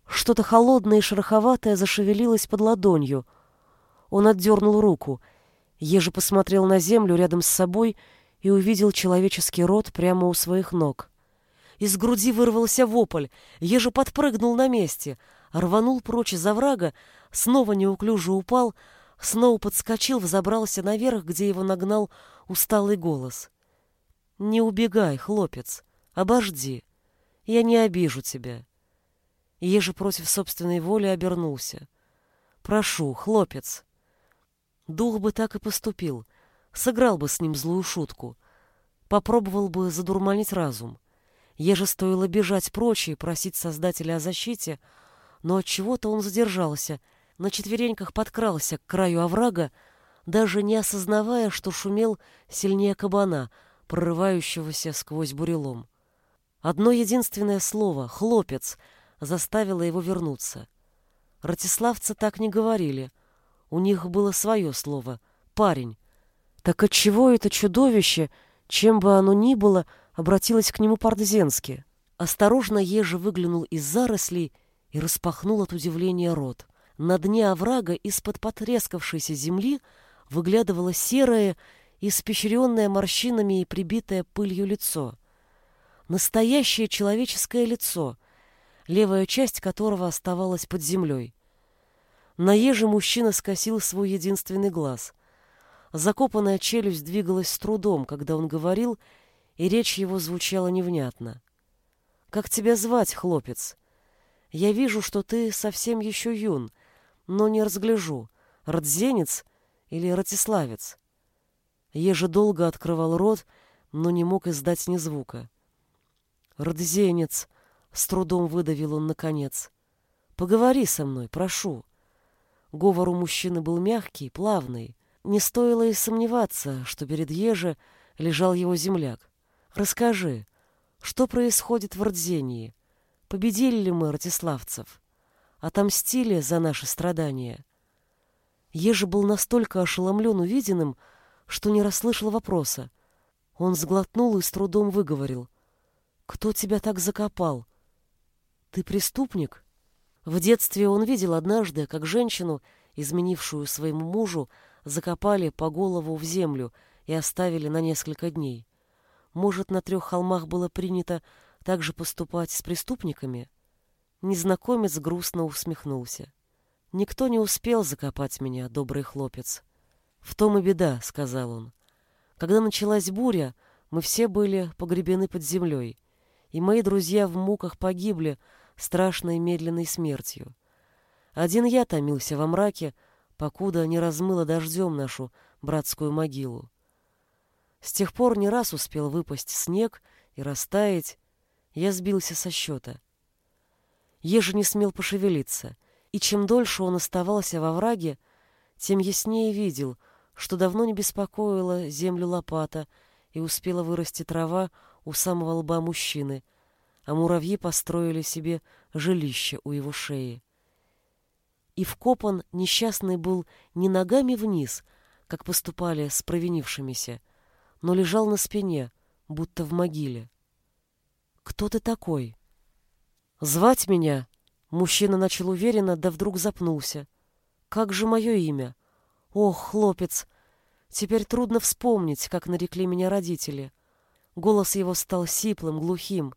Что-то холодное и шероховатое зашевелилось под ладонью, он отдернул руку. Ежи посмотрел на землю рядом с собой и увидел человеческий рот прямо у своих ног. Из груди вырвался вопль. Ежи подпрыгнул на месте, рванул прочь из оврага, снова неуклюже упал, снова подскочил, взобрался наверх, где его нагнал усталый голос. «Не убегай, хлопец, обожди, я не обижу тебя». Ежи против собственной воли обернулся. «Прошу, хлопец, Дух бы так и поступил, сыграл бы с ним злую шутку, попробовал бы задурманить разум. Еже стоило бежать прочь и просить Создателя о защите, но от чего то он задержался, на четвереньках подкрался к краю оврага, даже не осознавая, что шумел сильнее кабана, прорывающегося сквозь бурелом. Одно единственное слово «хлопец» заставило его вернуться. Ратиславцы так не говорили. У них было свое слово «парень». Так отчего это чудовище, чем бы оно ни было, обратилось к нему по-ордзенски? Осторожно Ежи выглянул из зарослей и распахнул от удивления рот. На дне оврага из-под потрескавшейся земли выглядывало серое, испещренное морщинами и прибитое пылью лицо. Настоящее человеческое лицо, левая часть которого оставалась под землей. На еже мужчина скосил свой единственный глаз. Закопанная челюсть двигалась с трудом, когда он говорил, и речь его звучала невнятно. «Как тебя звать, хлопец? Я вижу, что ты совсем еще юн, но не разгляжу, родзенец или ратиславец». Еже долго открывал рот, но не мог издать ни звука. «Родзенец!» — с трудом выдавил он наконец. «Поговори со мной, прошу». Говор у мужчины был мягкий, плавный. Не стоило и сомневаться, что перед Еже лежал его земляк. «Расскажи, что происходит в Рдзении? Победили ли мы ратиславцев? Отомстили за наши страдания?» Еже был настолько ошеломлен увиденным, что не расслышал вопроса. Он сглотнул и с трудом выговорил. «Кто тебя так закопал? Ты преступник?» В детстве он видел однажды, как женщину, изменившую своему мужу, закопали по голову в землю и оставили на несколько дней. Может, на трех холмах было принято так же поступать с преступниками? Незнакомец грустно усмехнулся. «Никто не успел закопать меня, добрый хлопец». «В том и беда», — сказал он. «Когда началась буря, мы все были погребены под землей, и мои друзья в муках погибли, страшной медленной смертью. Один я томился во мраке, покуда не размыло дождем нашу братскую могилу. С тех пор не раз успел выпасть снег и растаять, я сбился со счета. Еже не смел пошевелиться, и чем дольше он оставался во враге, тем яснее видел, что давно не беспокоила землю лопата и успела вырасти трава у самого лба мужчины — а муравьи построили себе жилище у его шеи. И вкопан несчастный был не ногами вниз, как поступали с провинившимися, но лежал на спине, будто в могиле. «Кто ты такой?» «Звать меня?» Мужчина начал уверенно, да вдруг запнулся. «Как же мое имя? Ох, хлопец! Теперь трудно вспомнить, как нарекли меня родители». Голос его стал сиплым, глухим.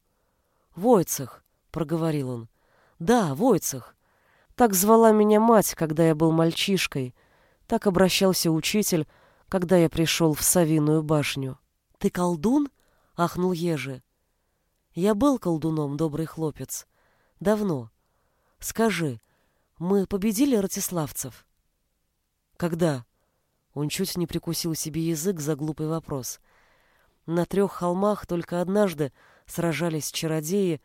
«Войцех», — проговорил он. «Да, Войцех. Так звала меня мать, когда я был мальчишкой. Так обращался учитель, когда я пришел в Савиную башню». «Ты колдун?» — ахнул Ежи. «Я был колдуном, добрый хлопец. Давно. Скажи, мы победили ратиславцев?» «Когда?» Он чуть не прикусил себе язык за глупый вопрос. На трех холмах только однажды сражались чародеи,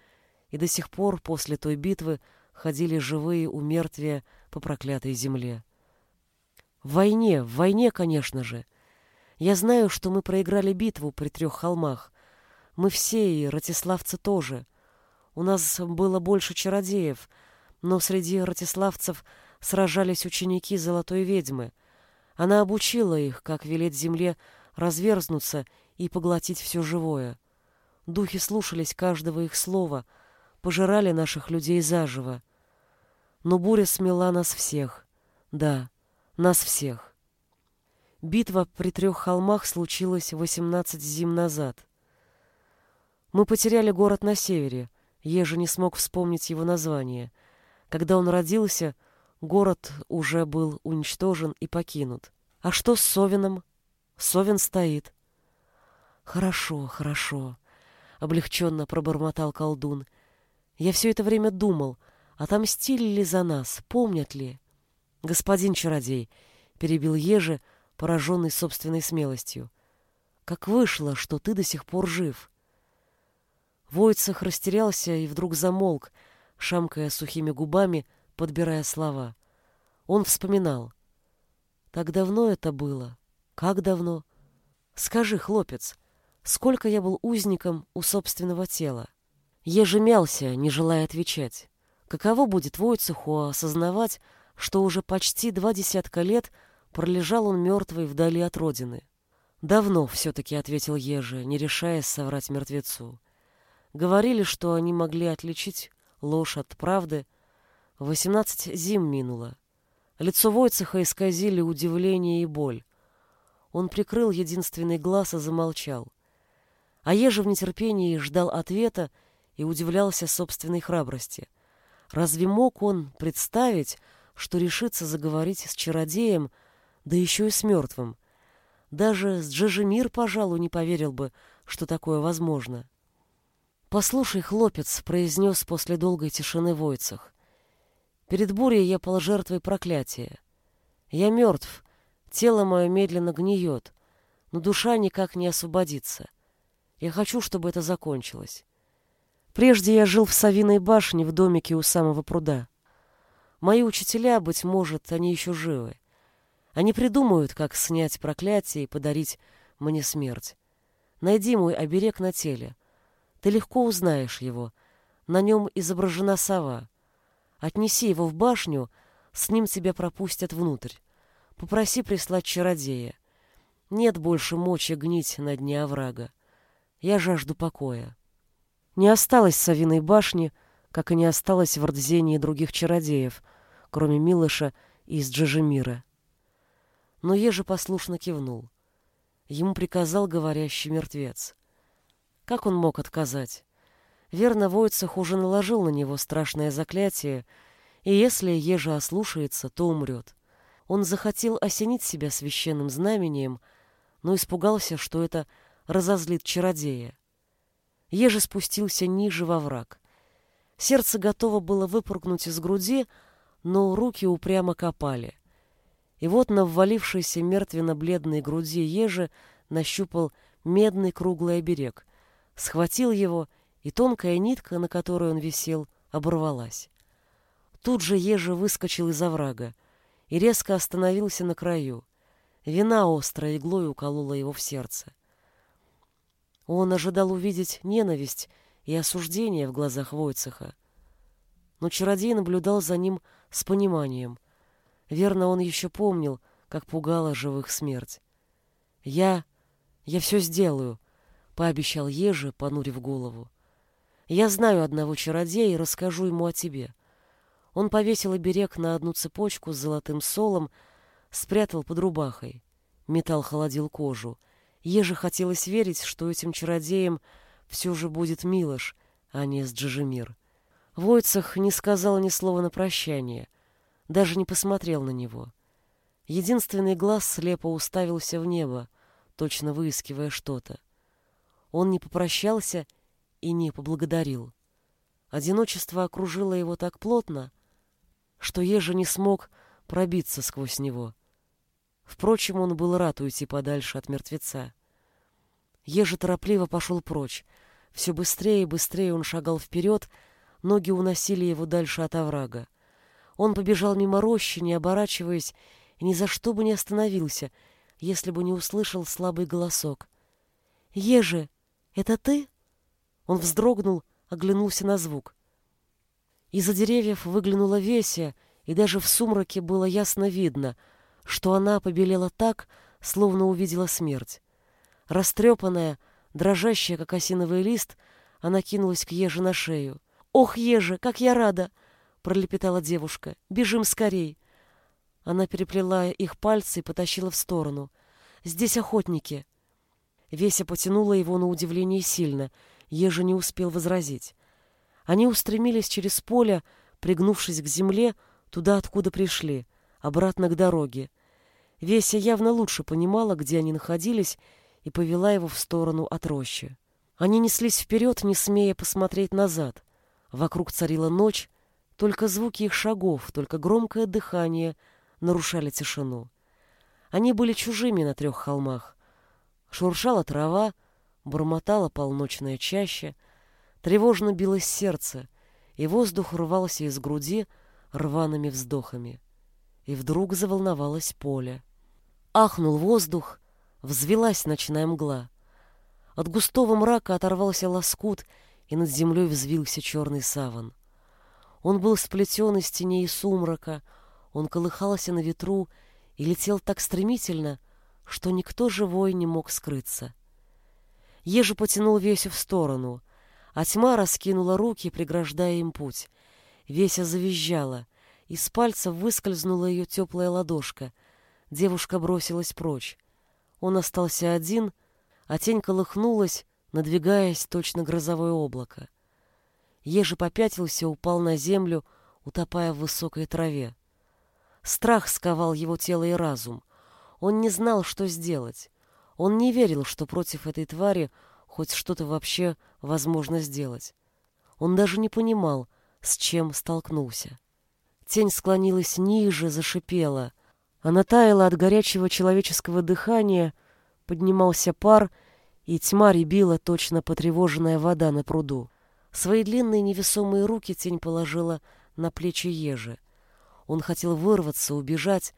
и до сих пор после той битвы ходили живые у мертвия по проклятой земле. В войне, в войне, конечно же. Я знаю, что мы проиграли битву при трех холмах. Мы все, и ратиславцы тоже. У нас было больше чародеев, но среди ратиславцев сражались ученики Золотой Ведьмы. Она обучила их, как велеть земле разверзнуться и поглотить все живое. Духи слушались каждого их слова, пожирали наших людей заживо. Но буря смела нас всех. Да, нас всех. Битва при трех холмах случилась восемнадцать зим назад. Мы потеряли город на севере, Ежи не смог вспомнить его название. Когда он родился, город уже был уничтожен и покинут. А что с Совином? Совин стоит. Хорошо, хорошо облегченно пробормотал колдун. Я все это время думал, отомстили ли за нас, помнят ли. Господин чародей, перебил Ежи, пораженный собственной смелостью. Как вышло, что ты до сих пор жив? Войцах растерялся и вдруг замолк, шамкая сухими губами, подбирая слова. Он вспоминал. Так давно это было? Как давно? Скажи, хлопец, сколько я был узником у собственного тела? Ежемялся, не желая отвечать. Каково будет Войцеху осознавать, что уже почти два десятка лет пролежал он мертвый вдали от родины? Давно все-таки ответил Ежи, не решаясь соврать мертвецу. Говорили, что они могли отличить ложь от правды. Восемнадцать зим минуло. Лицо Войцеха исказили удивление и боль. Он прикрыл единственный глаз и замолчал. А Ежи в нетерпении ждал ответа и удивлялся собственной храбрости. Разве мог он представить, что решится заговорить с чародеем, да еще и с мертвым? Даже с Джежемир, пожалуй, не поверил бы, что такое возможно. «Послушай, хлопец», — произнес после долгой тишины Войцах, — «перед бурей я пал жертвой проклятия. Я мертв, тело мое медленно гниет, но душа никак не освободится. Я хочу, чтобы это закончилось. Прежде я жил в Савиной башне в домике у самого пруда. Мои учителя, быть может, они еще живы. Они придумают, как снять проклятие и подарить мне смерть. Найди мой оберег на теле. Ты легко узнаешь его. На нем изображена сова. Отнеси его в башню, с ним тебя пропустят внутрь. Попроси прислать чародея. Нет больше мочи гнить на дне оврага. Я жажду покоя. Не осталось Савиной башни, как и не осталось в Ордзении других чародеев, кроме Милыша из Джажемира. Но Ежи послушно кивнул. Ему приказал говорящий мертвец. Как он мог отказать? Верно, Войцех уже наложил на него страшное заклятие, и если Ежи ослушается, то умрет. Он захотел осенить себя священным знамением, но испугался, что это разозлит чародея. Ежи спустился ниже во враг. Сердце готово было выпрыгнуть из груди, но руки упрямо копали. И вот на ввалившейся мертвенно-бледной груди ежи нащупал медный круглый оберег, схватил его, и тонкая нитка, на которой он висел, оборвалась. Тут же ежи выскочил из оврага и резко остановился на краю. Вина острой иглой уколола его в сердце. Он ожидал увидеть ненависть и осуждение в глазах Войцеха. Но чародей наблюдал за ним с пониманием. Верно, он еще помнил, как пугала живых смерть. «Я... я все сделаю», — пообещал Ежи, понурив голову. «Я знаю одного чародея и расскажу ему о тебе». Он повесил оберег на одну цепочку с золотым солом, спрятал под рубахой. Металл холодил кожу — Еже хотелось верить, что этим чародеем все же будет Милош, а не с Джижемир. Войцах не сказал ни слова на прощание, даже не посмотрел на него. Единственный глаз слепо уставился в небо, точно выискивая что-то. Он не попрощался и не поблагодарил. Одиночество окружило его так плотно, что Ежа не смог пробиться сквозь него — Впрочем, он был рад уйти подальше от мертвеца. Ежи торопливо пошел прочь. Все быстрее и быстрее он шагал вперед, ноги уносили его дальше от оврага. Он побежал мимо рощи, не оборачиваясь, и ни за что бы не остановился, если бы не услышал слабый голосок. «Ежи, это ты?» Он вздрогнул, оглянулся на звук. Из-за деревьев выглянула Веся, и даже в сумраке было ясно видно — что она побелела так, словно увидела смерть. Растрепанная, дрожащая, как осиновый лист, она кинулась к Еже на шею. «Ох, Еже, как я рада!» — пролепетала девушка. «Бежим скорей!» Она переплела их пальцы и потащила в сторону. «Здесь охотники!» Веся потянула его на удивление сильно. Ежа не успел возразить. Они устремились через поле, пригнувшись к земле, туда, откуда пришли, обратно к дороге. Веся явно лучше понимала, где они находились, и повела его в сторону от рощи. Они неслись вперед, не смея посмотреть назад. Вокруг царила ночь, только звуки их шагов, только громкое дыхание нарушали тишину. Они были чужими на трех холмах. Шуршала трава, бормотала полночная чаща, тревожно билось сердце, и воздух рвался из груди рваными вздохами. И вдруг заволновалось поле. Ахнул воздух, взвелась ночная мгла. От густого мрака оторвался лоскут, и над землей взвился черный саван. Он был сплетен из теней сумрака, он колыхался на ветру и летел так стремительно, что никто живой не мог скрыться. Ежи потянул Весю в сторону, а тьма раскинула руки, преграждая им путь. Веся завизжала, из пальцев выскользнула ее теплая ладошка. Девушка бросилась прочь. Он остался один, а тень колыхнулась, надвигаясь точно грозовое облако. Ежи попятился, упал на землю, утопая в высокой траве. Страх сковал его тело и разум. Он не знал, что сделать. Он не верил, что против этой твари хоть что-то вообще возможно сделать. Он даже не понимал, с чем столкнулся. Тень склонилась ниже, зашипела. Она таяла от горячего человеческого дыхания, поднимался пар, и тьма рябила точно потревоженная вода на пруду. Свои длинные невесомые руки тень положила на плечи ежи. Он хотел вырваться, убежать,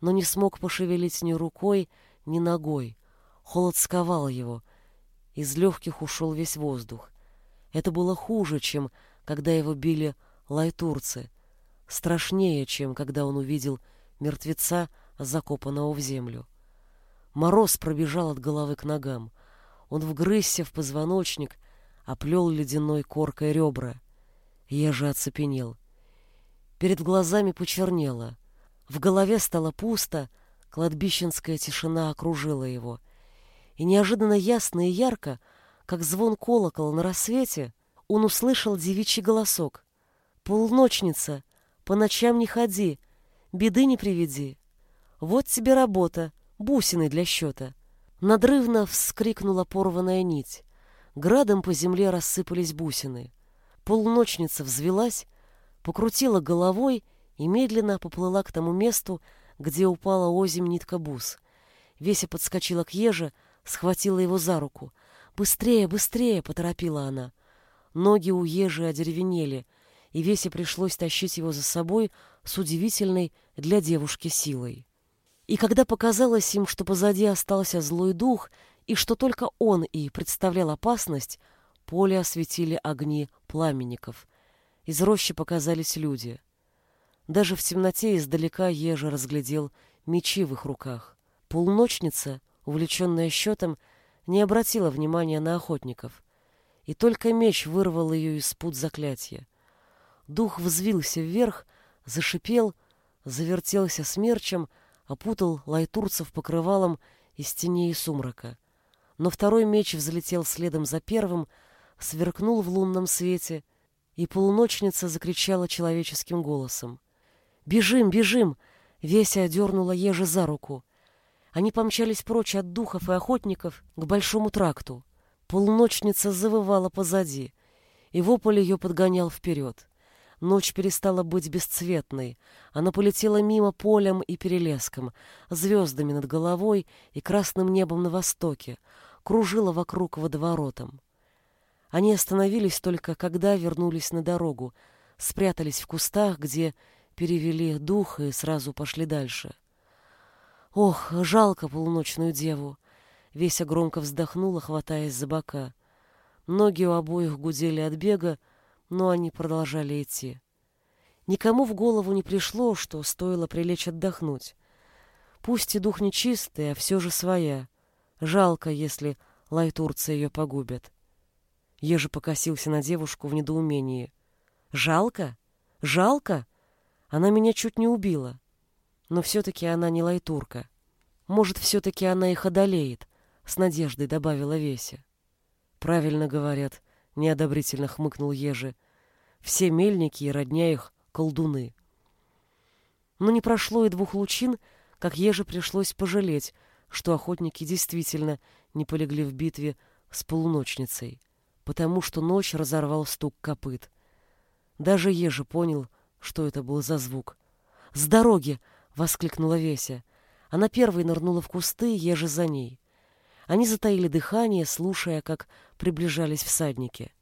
но не смог пошевелить ни рукой, ни ногой. Холод сковал его. Из легких ушел весь воздух. Это было хуже, чем когда его били лайтурцы. Страшнее, чем когда он увидел мертвеца, закопанного в землю. Мороз пробежал от головы к ногам. Он вгрызся в позвоночник, оплел ледяной коркой ребра. Я же оцепенел. Перед глазами почернело. В голове стало пусто, кладбищенская тишина окружила его. И неожиданно ясно и ярко, как звон колокола на рассвете, он услышал девичий голосок. «Полночница, по ночам не ходи, беды не приведи. Вот тебе работа, бусины для счета». Надрывно вскрикнула порванная нить. Градом по земле рассыпались бусины. Полночница взвелась, покрутила головой и медленно поплыла к тому месту, где упала озимь нитка бус. Веся подскочила к еже, схватила его за руку. «Быстрее, быстрее!» — поторопила она. Ноги у ежи одеревенели, и Весе пришлось тащить его за собой с удивительной для девушки силой. И когда показалось им, что позади остался злой дух, и что только он и представлял опасность, поле осветили огни пламенников — из рощи показались люди. Даже в темноте издалека Ежа разглядел мечи в их руках. Полночница, увлеченная счетом, не обратила внимания на охотников. И только меч вырвал ее из пут заклятия. Дух взвился вверх, зашипел, завертелся смерчем, опутал лайтурцев покрывалом из теней и сумрака. Но второй меч взлетел следом за первым, сверкнул в лунном свете — и полуночница закричала человеческим голосом. «Бежим, бежим!» Веся одернула ежи за руку. Они помчались прочь от духов и охотников к большому тракту. Полуночница завывала позади, и вопль ее подгонял вперед. Ночь перестала быть бесцветной. Она полетела мимо полем и перелеском, звездами над головой и красным небом на востоке, кружила вокруг водоворотом. Они остановились только, когда вернулись на дорогу, спрятались в кустах, где перевели дух и сразу пошли дальше. Ох, жалко полуночную деву. Веся громко вздохнула, хватаясь за бока. Ноги у обоих гудели от бега, но они продолжали идти. Никому в голову не пришло, что стоило прилечь отдохнуть. Пусть и дух нечистый, а все же своя. Жалко, если лайтурцы ее погубят. Ежи покосился на девушку в недоумении. «Жалко? Жалко? Она меня чуть не убила. Но все-таки она не лайтурка. Может, все-таки она их одолеет?» С надеждой добавила Веся. «Правильно говорят», — неодобрительно хмыкнул Ежи. «Все мельники и родня их — колдуны». Но не прошло и двух лучин, как Еже пришлось пожалеть, что охотники действительно не полегли в битве с полуночницей потому что ночь разорвал стук копыт. Даже Ежи понял, что это был за звук. «С дороги!» — воскликнула Веся. Она первой нырнула в кусты, Ежи за ней. Они затаили дыхание, слушая, как приближались всадники.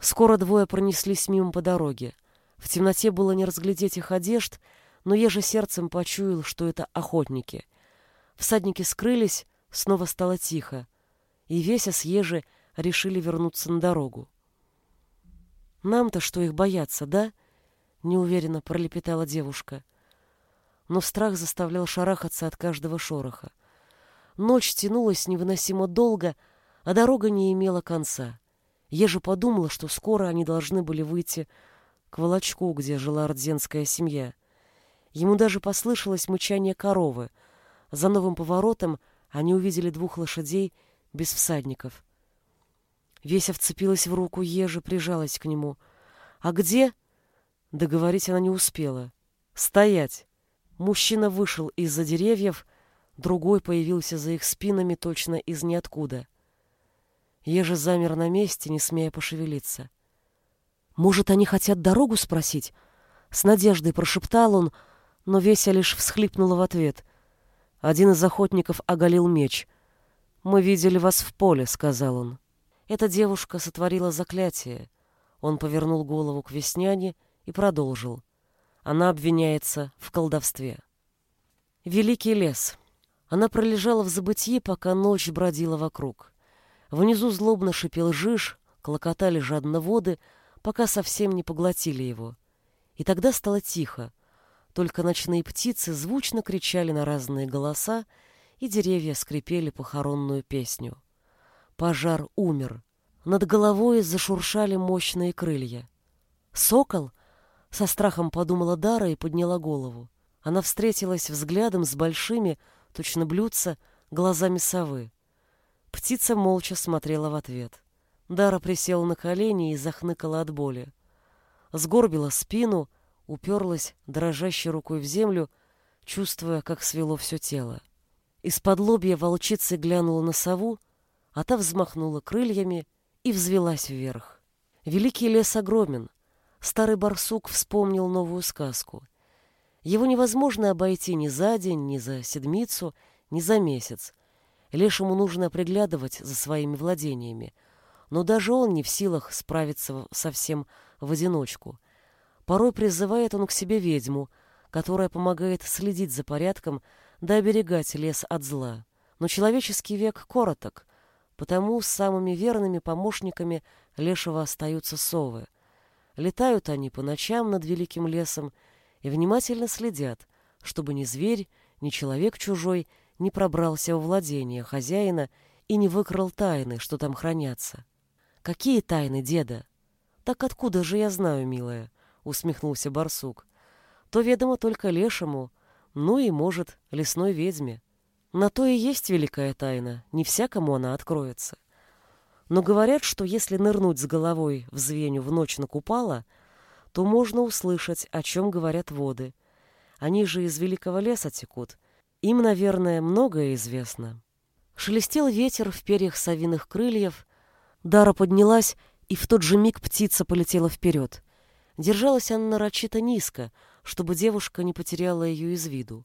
Скоро двое пронеслись мимо по дороге. В темноте было не разглядеть их одежд, но Ежи сердцем почуял, что это охотники. Всадники скрылись, снова стало тихо, и Веся с Ежи решили вернуться на дорогу. «Нам-то что их бояться, да?» — неуверенно пролепетала девушка. Но страх заставлял шарахаться от каждого шороха. Ночь тянулась невыносимо долго, а дорога не имела конца. Ежа подумала, что скоро они должны были выйти к Волочку, где жила ордзенская семья. Ему даже послышалось мычание коровы. За новым поворотом они увидели двух лошадей без всадников. Веся вцепилась в руку ежи, прижалась к нему. «А где?» Договорить она не успела. «Стоять!» Мужчина вышел из-за деревьев, другой появился за их спинами точно из ниоткуда. Ежи замер на месте, не смея пошевелиться. «Может, они хотят дорогу спросить?» С надеждой прошептал он, но Веся лишь всхлипнула в ответ. Один из охотников оголил меч. «Мы видели вас в поле», — сказал он. Эта девушка сотворила заклятие. Он повернул голову к Весняне и продолжил. Она обвиняется в колдовстве. Великий лес. Она пролежала в забытии, пока ночь бродила вокруг. Внизу злобно шипел жиж, клокотали жадно воды, пока совсем не поглотили его. И тогда стало тихо. Только ночные птицы звучно кричали на разные голоса, и деревья скрипели похоронную песню. Пожар умер. Над головой зашуршали мощные крылья. «Сокол?» — со страхом подумала Дара и подняла голову. Она встретилась взглядом с большими, точно блюдца, глазами совы. Птица молча смотрела в ответ. Дара присела на колени и захныкала от боли. Сгорбила спину, уперлась дрожащей рукой в землю, чувствуя, как свело все тело. Из-под лобья волчица глянула на сову, а та взмахнула крыльями и взвелась вверх. Великий лес огромен. Старый барсук вспомнил новую сказку. Его невозможно обойти ни за день, ни за седмицу, ни за месяц. Лешему нужно приглядывать за своими владениями, но даже он не в силах справиться совсем в одиночку. Порой призывает он к себе ведьму, которая помогает следить за порядком да оберегать лес от зла. Но человеческий век короток, потому с самыми верными помощниками Лешего остаются совы. Летают они по ночам над великим лесом и внимательно следят, чтобы ни зверь, ни человек чужой не пробрался во владение хозяина и не выкрал тайны, что там хранятся. Какие тайны, деда? Так откуда же я знаю, милая? усмехнулся барсук. То ведомо только лешему, ну и, может, лесной ведьме. На то и есть великая тайна, не всякому она откроется. Но говорят, что если нырнуть с головой в звеню в ночь на купала, то можно услышать, о чем говорят воды. Они же из великого леса текут. Им, наверное, многое известно. Шелестел ветер в перьях совиных крыльев. Дара поднялась, и в тот же миг птица полетела вперед. Держалась она нарочито низко, чтобы девушка не потеряла ее из виду.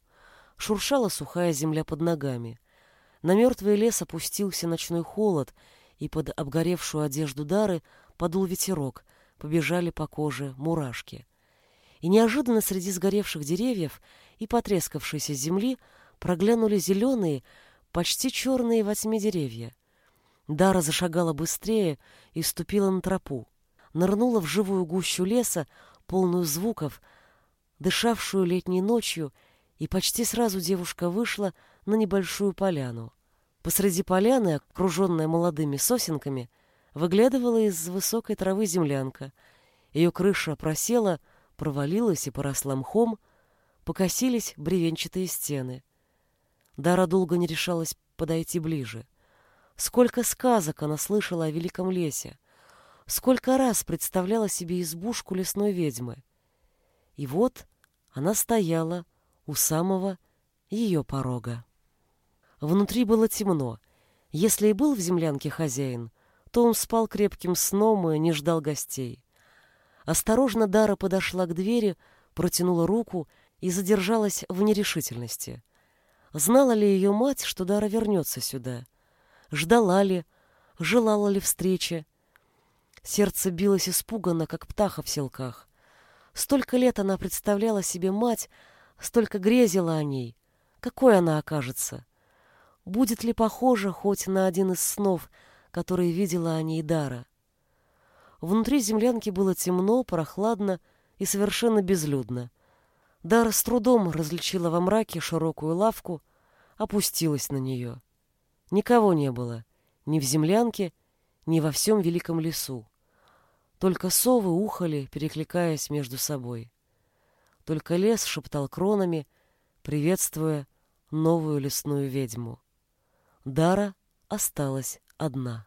Шуршала сухая земля под ногами. На мертвый лес опустился ночной холод, и под обгоревшую одежду Дары подул ветерок, побежали по коже мурашки. И неожиданно среди сгоревших деревьев и потрескавшейся земли проглянули зеленые, почти черные во тьме деревья. Дара зашагала быстрее и ступила на тропу нырнула в живую гущу леса, полную звуков, дышавшую летней ночью, и почти сразу девушка вышла на небольшую поляну. Посреди поляны, окруженная молодыми сосенками, выглядывала из высокой травы землянка. Ее крыша просела, провалилась и поросла мхом, покосились бревенчатые стены. Дара долго не решалась подойти ближе. Сколько сказок она слышала о великом лесе, сколько раз представляла себе избушку лесной ведьмы. И вот она стояла у самого ее порога. Внутри было темно. Если и был в землянке хозяин, то он спал крепким сном и не ждал гостей. Осторожно Дара подошла к двери, протянула руку и задержалась в нерешительности. Знала ли ее мать, что Дара вернется сюда? Ждала ли, желала ли встречи? Сердце билось испуганно, как птаха в селках. Столько лет она представляла себе мать, столько грезила о ней. Какой она окажется? Будет ли похоже хоть на один из снов, которые видела о ней Дара? Внутри землянки было темно, прохладно и совершенно безлюдно. Дара с трудом различила во мраке широкую лавку, опустилась на нее. Никого не было, ни в землянке, ни во всем великом лесу. Только совы ухали, перекликаясь между собой. Только лес шептал кронами, приветствуя новую лесную ведьму. Дара осталась одна.